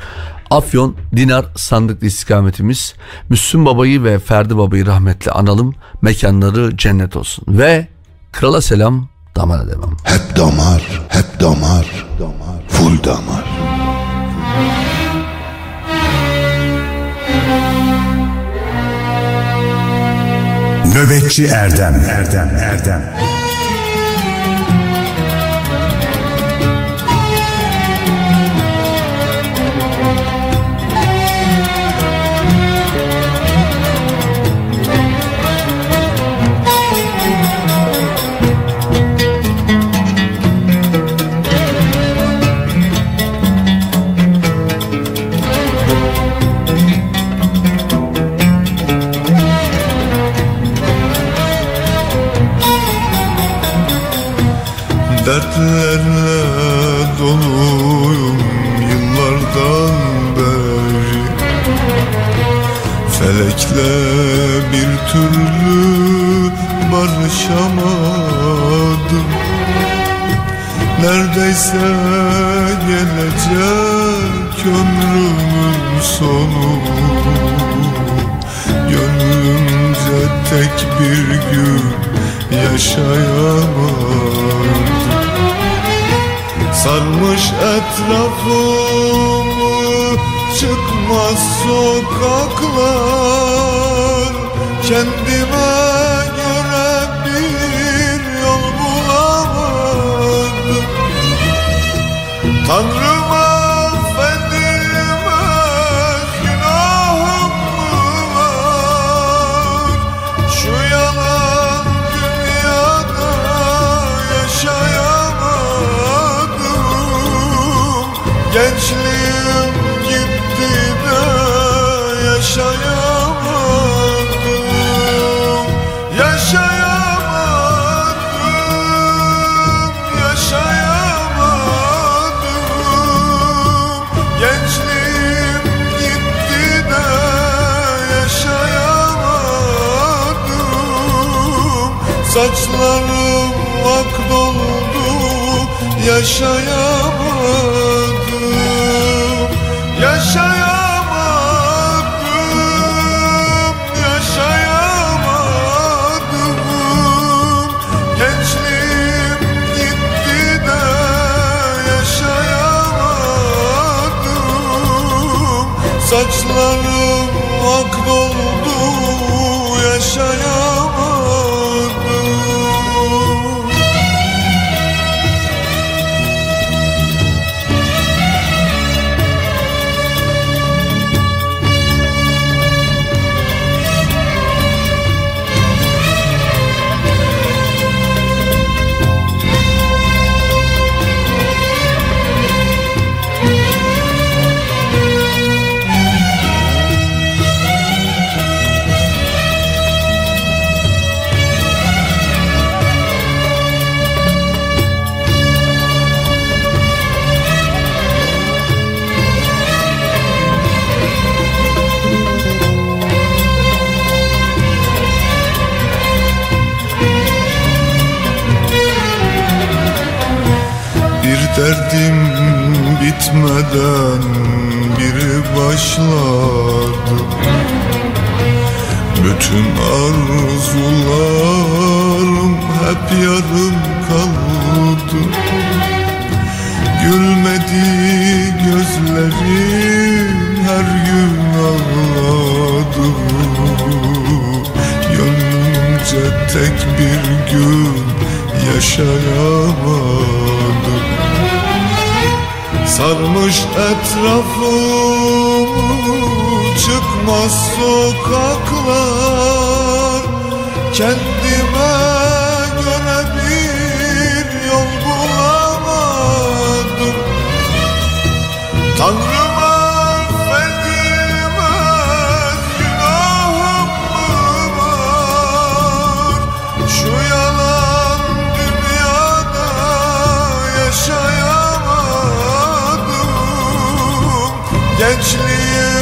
Afyon, Dinar sandıklı istikametimiz. Müslüm Baba'yı ve Ferdi Baba'yı rahmetle analım. Mekanları cennet olsun. Ve krala selam, damara devam. Hep damar, hep damar, full damar. Nöbetçi Erdem, Erdem, Erdem. Dertlerle Neredeyse gelecek ömrümün sonu. Gönlümce tek bir gün yaşayamadım. Sarmış etrafımı çıkmaz sokaklar. Kendime Tanrım Saçlarım ak doldu yaşayamadım Yaşayamadım, yaşayamadım. Gençliğim gitti de yaşayamadım. Saçlarım ak doldu bitmeden biri başladı. Bütün arzularım hep yarım kaldı. Gülmedi gözlerim her gün ağladı. Gönlümce tek bir gün yaşayamadım Sarmış etrafımı çıkmaz sokaklar. Kendime Gençliğim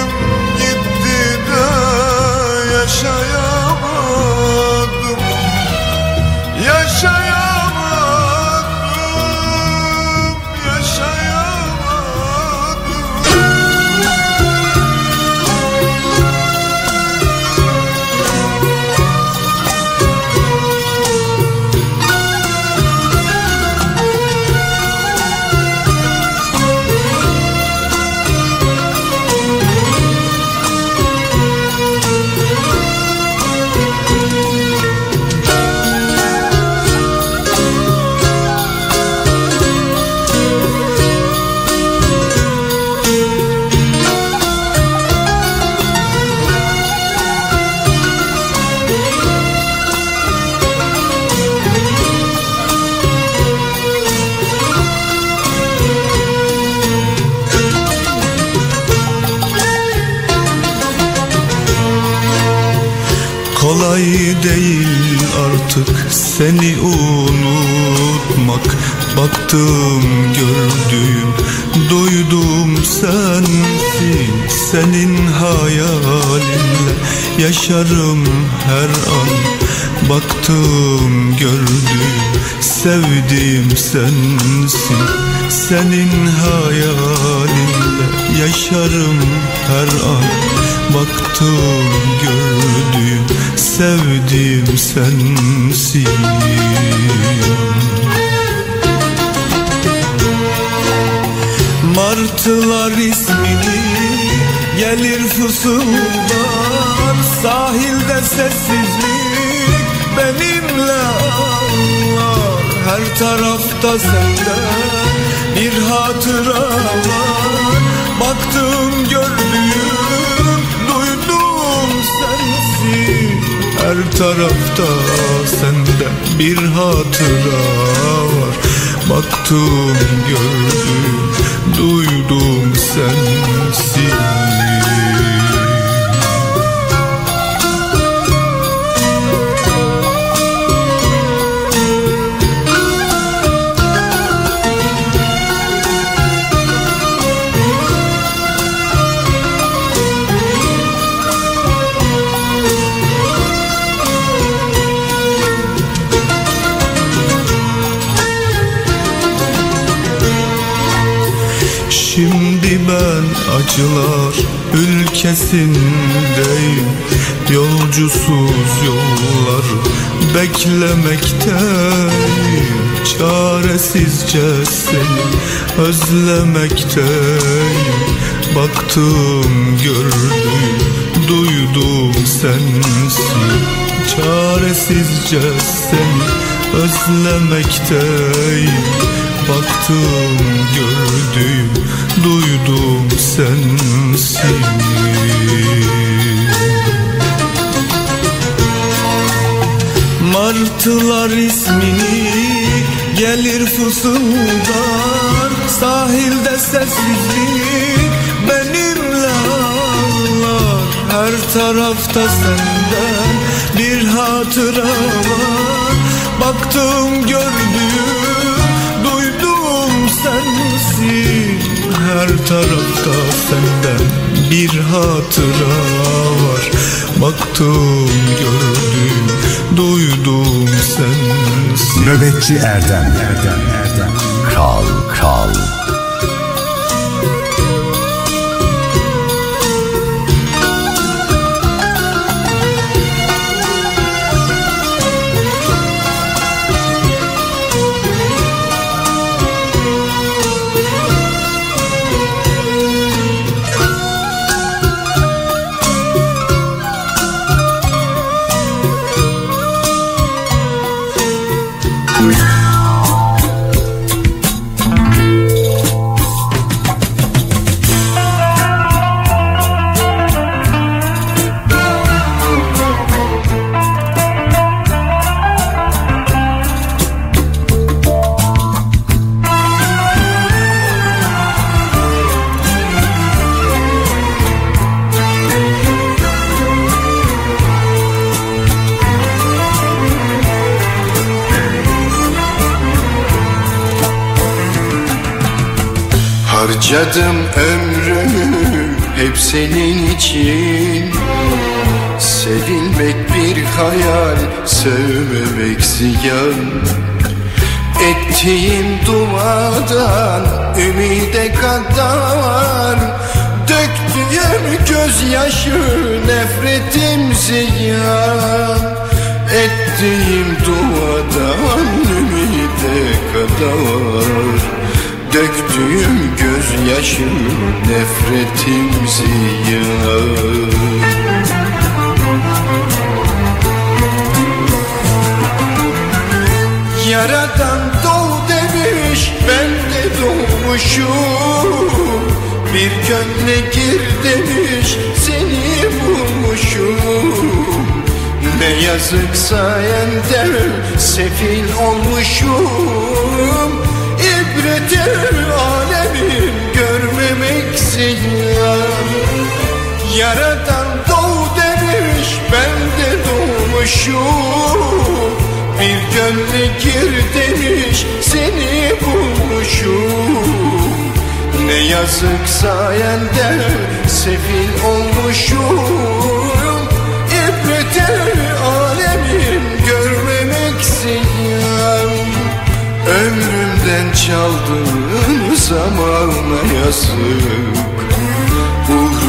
yaşarım her an. Baktım gördüm sevdiğim sensin. Martılar ismini gelir fısıldar Sahilde sessizlik benimle ağlar Her tarafta senden tarafta senden bir hatıra var. Baktım gördüm duydum sensin acılar ülkesindeyim Yolcusuz yollar beklemekteyim. Çaresizce seni özlemekteyim. Baktım gördüm duydum sensin. Çaresizce seni özlemekteyim. Baktım gördüm duydum sensin. Martılar ismini gelir fısıldar Sahilde sessizlik benimle ağlar. Her tarafta senden bir hatıra var. Baktım gördüm sensin Her tarafta senden bir hatıra var. Baktım gördüm duydum sensin Nöbetçi Erdem. Erdem Erdem. Kral Kral gözyaşı nefretim ziyan Yaradan doğ demiş ben de doğmuşum. Bir gönle gir demiş seni bulmuşum. Ne yazık sayende sefil olmuşum. İbreti alemin Yaradan doğ demiş ben de doğmuşum. Bir gönle gir demiş seni bulmuşum. Ne yazık sayende sefil olmuşum. İbrete alemim görmemek ziyan Ömrümden çaldığın zamana yazık.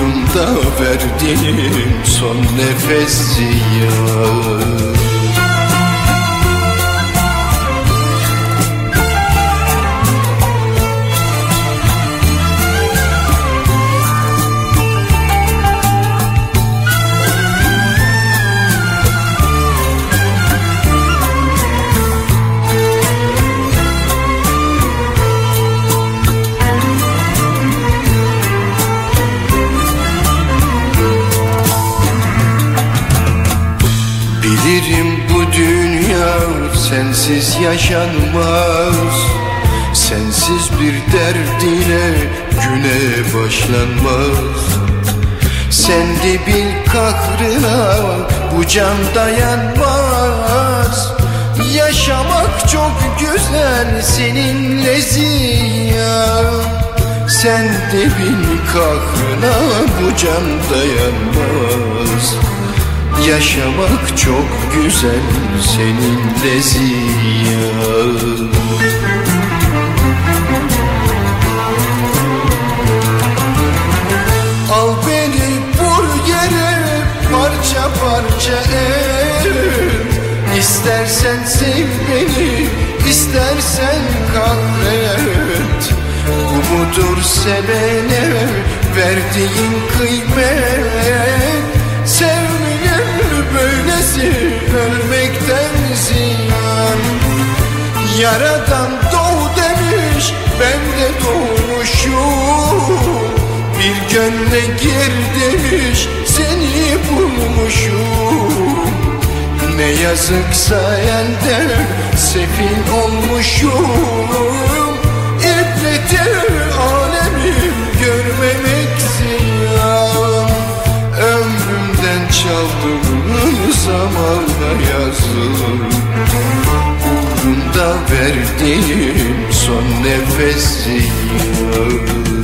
Uğrunda verdiğim son nefes ziyan sensiz yaşanmaz. Sensiz bir derdine güne başlanmaz. Sen de bil kahrına bu can dayanmaz. Yaşamak çok güzel seninle ziyan Sen de bil kahrına bu can dayanmaz Yaşamak çok güzel seninle ziyan. Al beni vur yere parça parça et İstersen sev beni istersen kahret. Bu mudur sevene verdiğin kıymet Yaradan doğ demiş ben de doğmuşum. Bir gönle gir demiş seni bulmuşum. Ne yazıksa elde sefil olmuşum. İbretir alemim görmemek ziyan. Ömrümden çaldığın zamana yazılır Verdiğim son nefes ziyan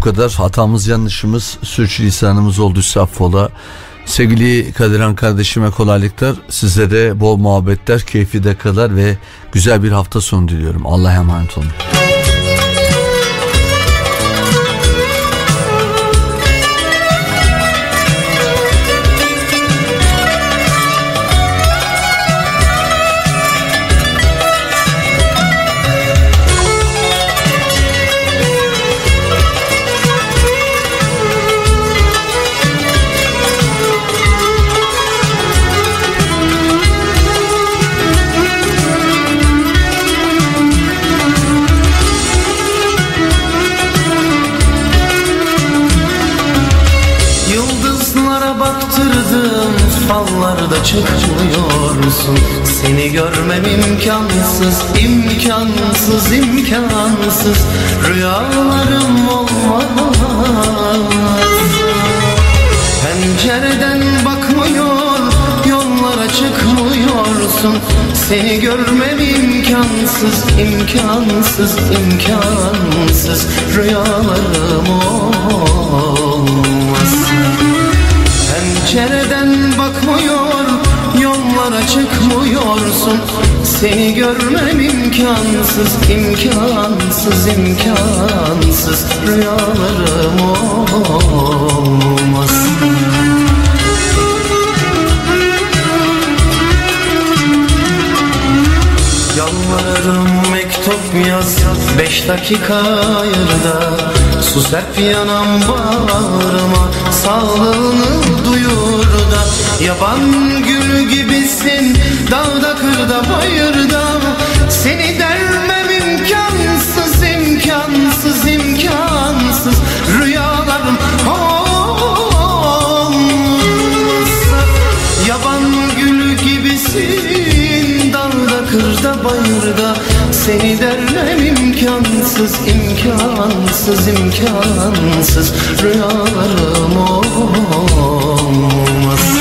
bu kadar. Hatamız yanlışımız sürçülisanımız olduysa affola. Sevgili Kadirhan kardeşime kolaylıklar. Sizlere bol muhabbetler, keyifli dakikalar ve güzel bir hafta sonu diliyorum. Allah'a emanet olun. İmkansız Rüyalarım olmaz. Pencereden bakmıyor, yollara çıkmıyorsun. Seni görmem imkansız, imkansız, imkansız. Rüyalarım olmaz. Pencereden bakmıyor, yollara çıkmıyorsun. Seni görmem imkansız, imkansız, imkansız. Rüyalarım olmaz Yalvarırım mektup yaz Beş dakika ayırda Sus hep yanam bağrıma Sağlığını duyur da. Yaban gül gibisin Dağda kırda bayırda Seni dermem imkansız imkansız imkansız. Rüyalarım olmaz Yaban gülü gibisin Dağda kırda bayırda. Seni derlem imkansız imkansız imkansız. Rüyalarım olmaz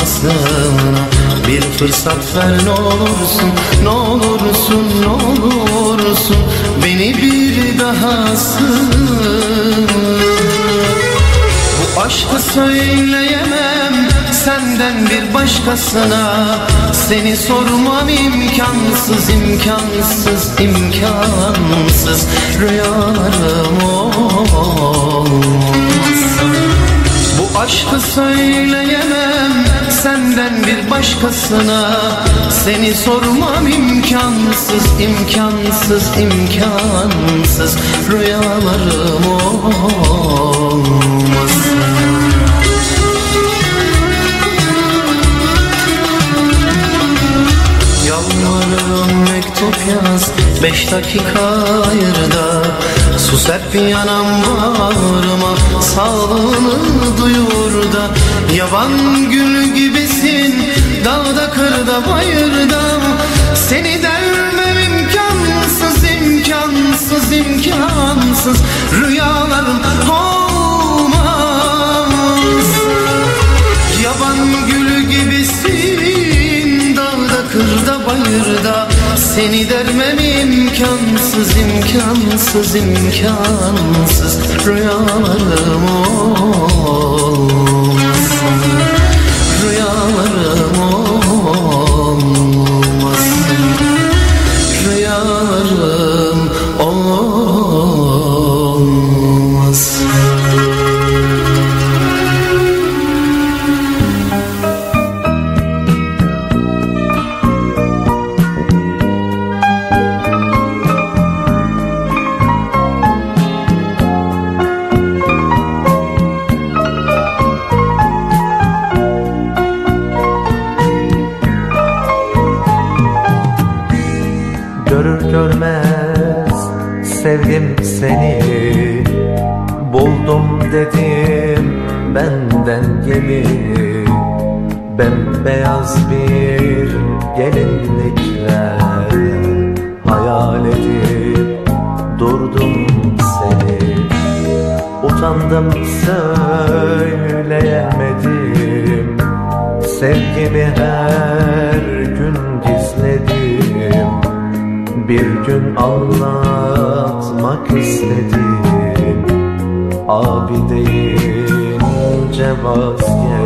can pahasına Bir fırsat ver ne olursun Ne olursun ne olursun. Beni bir daha sığ Bu aşkı söyleyemem Senden bir başkasına. Seni sormam imkansız imkansız imkansız. Rüyalarım olmaz. Aşkı söyleyemem senden bir başkasına. Seni sormam imkansız, imkansız, imkansız. Rüyalarım olmaz. Yalvarırım mektup yaz Beş dakika ayırda Sus hep yanam bağrıma Sağlığını duyur da Yaban gül gibisin. Dağda kırda bayırda Seni dermem imkansız imkansız imkansız. Rüyalarım olmaz. Yaban gülü gibisin. Dağda kırda bayırda Seni dermem imkansız imkansız imkansız. Rüyalarım olmaz Rüyalarım olmaz Yeah.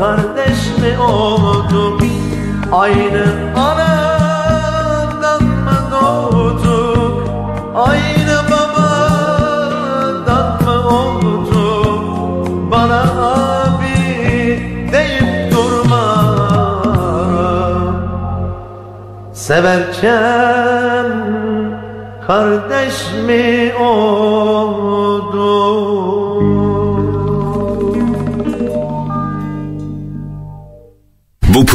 kardeş mi olduk Aynı anadan mı doğduk Aynı babadan mı olduk Bana abi deyip durma. Severken kardeş mi olduk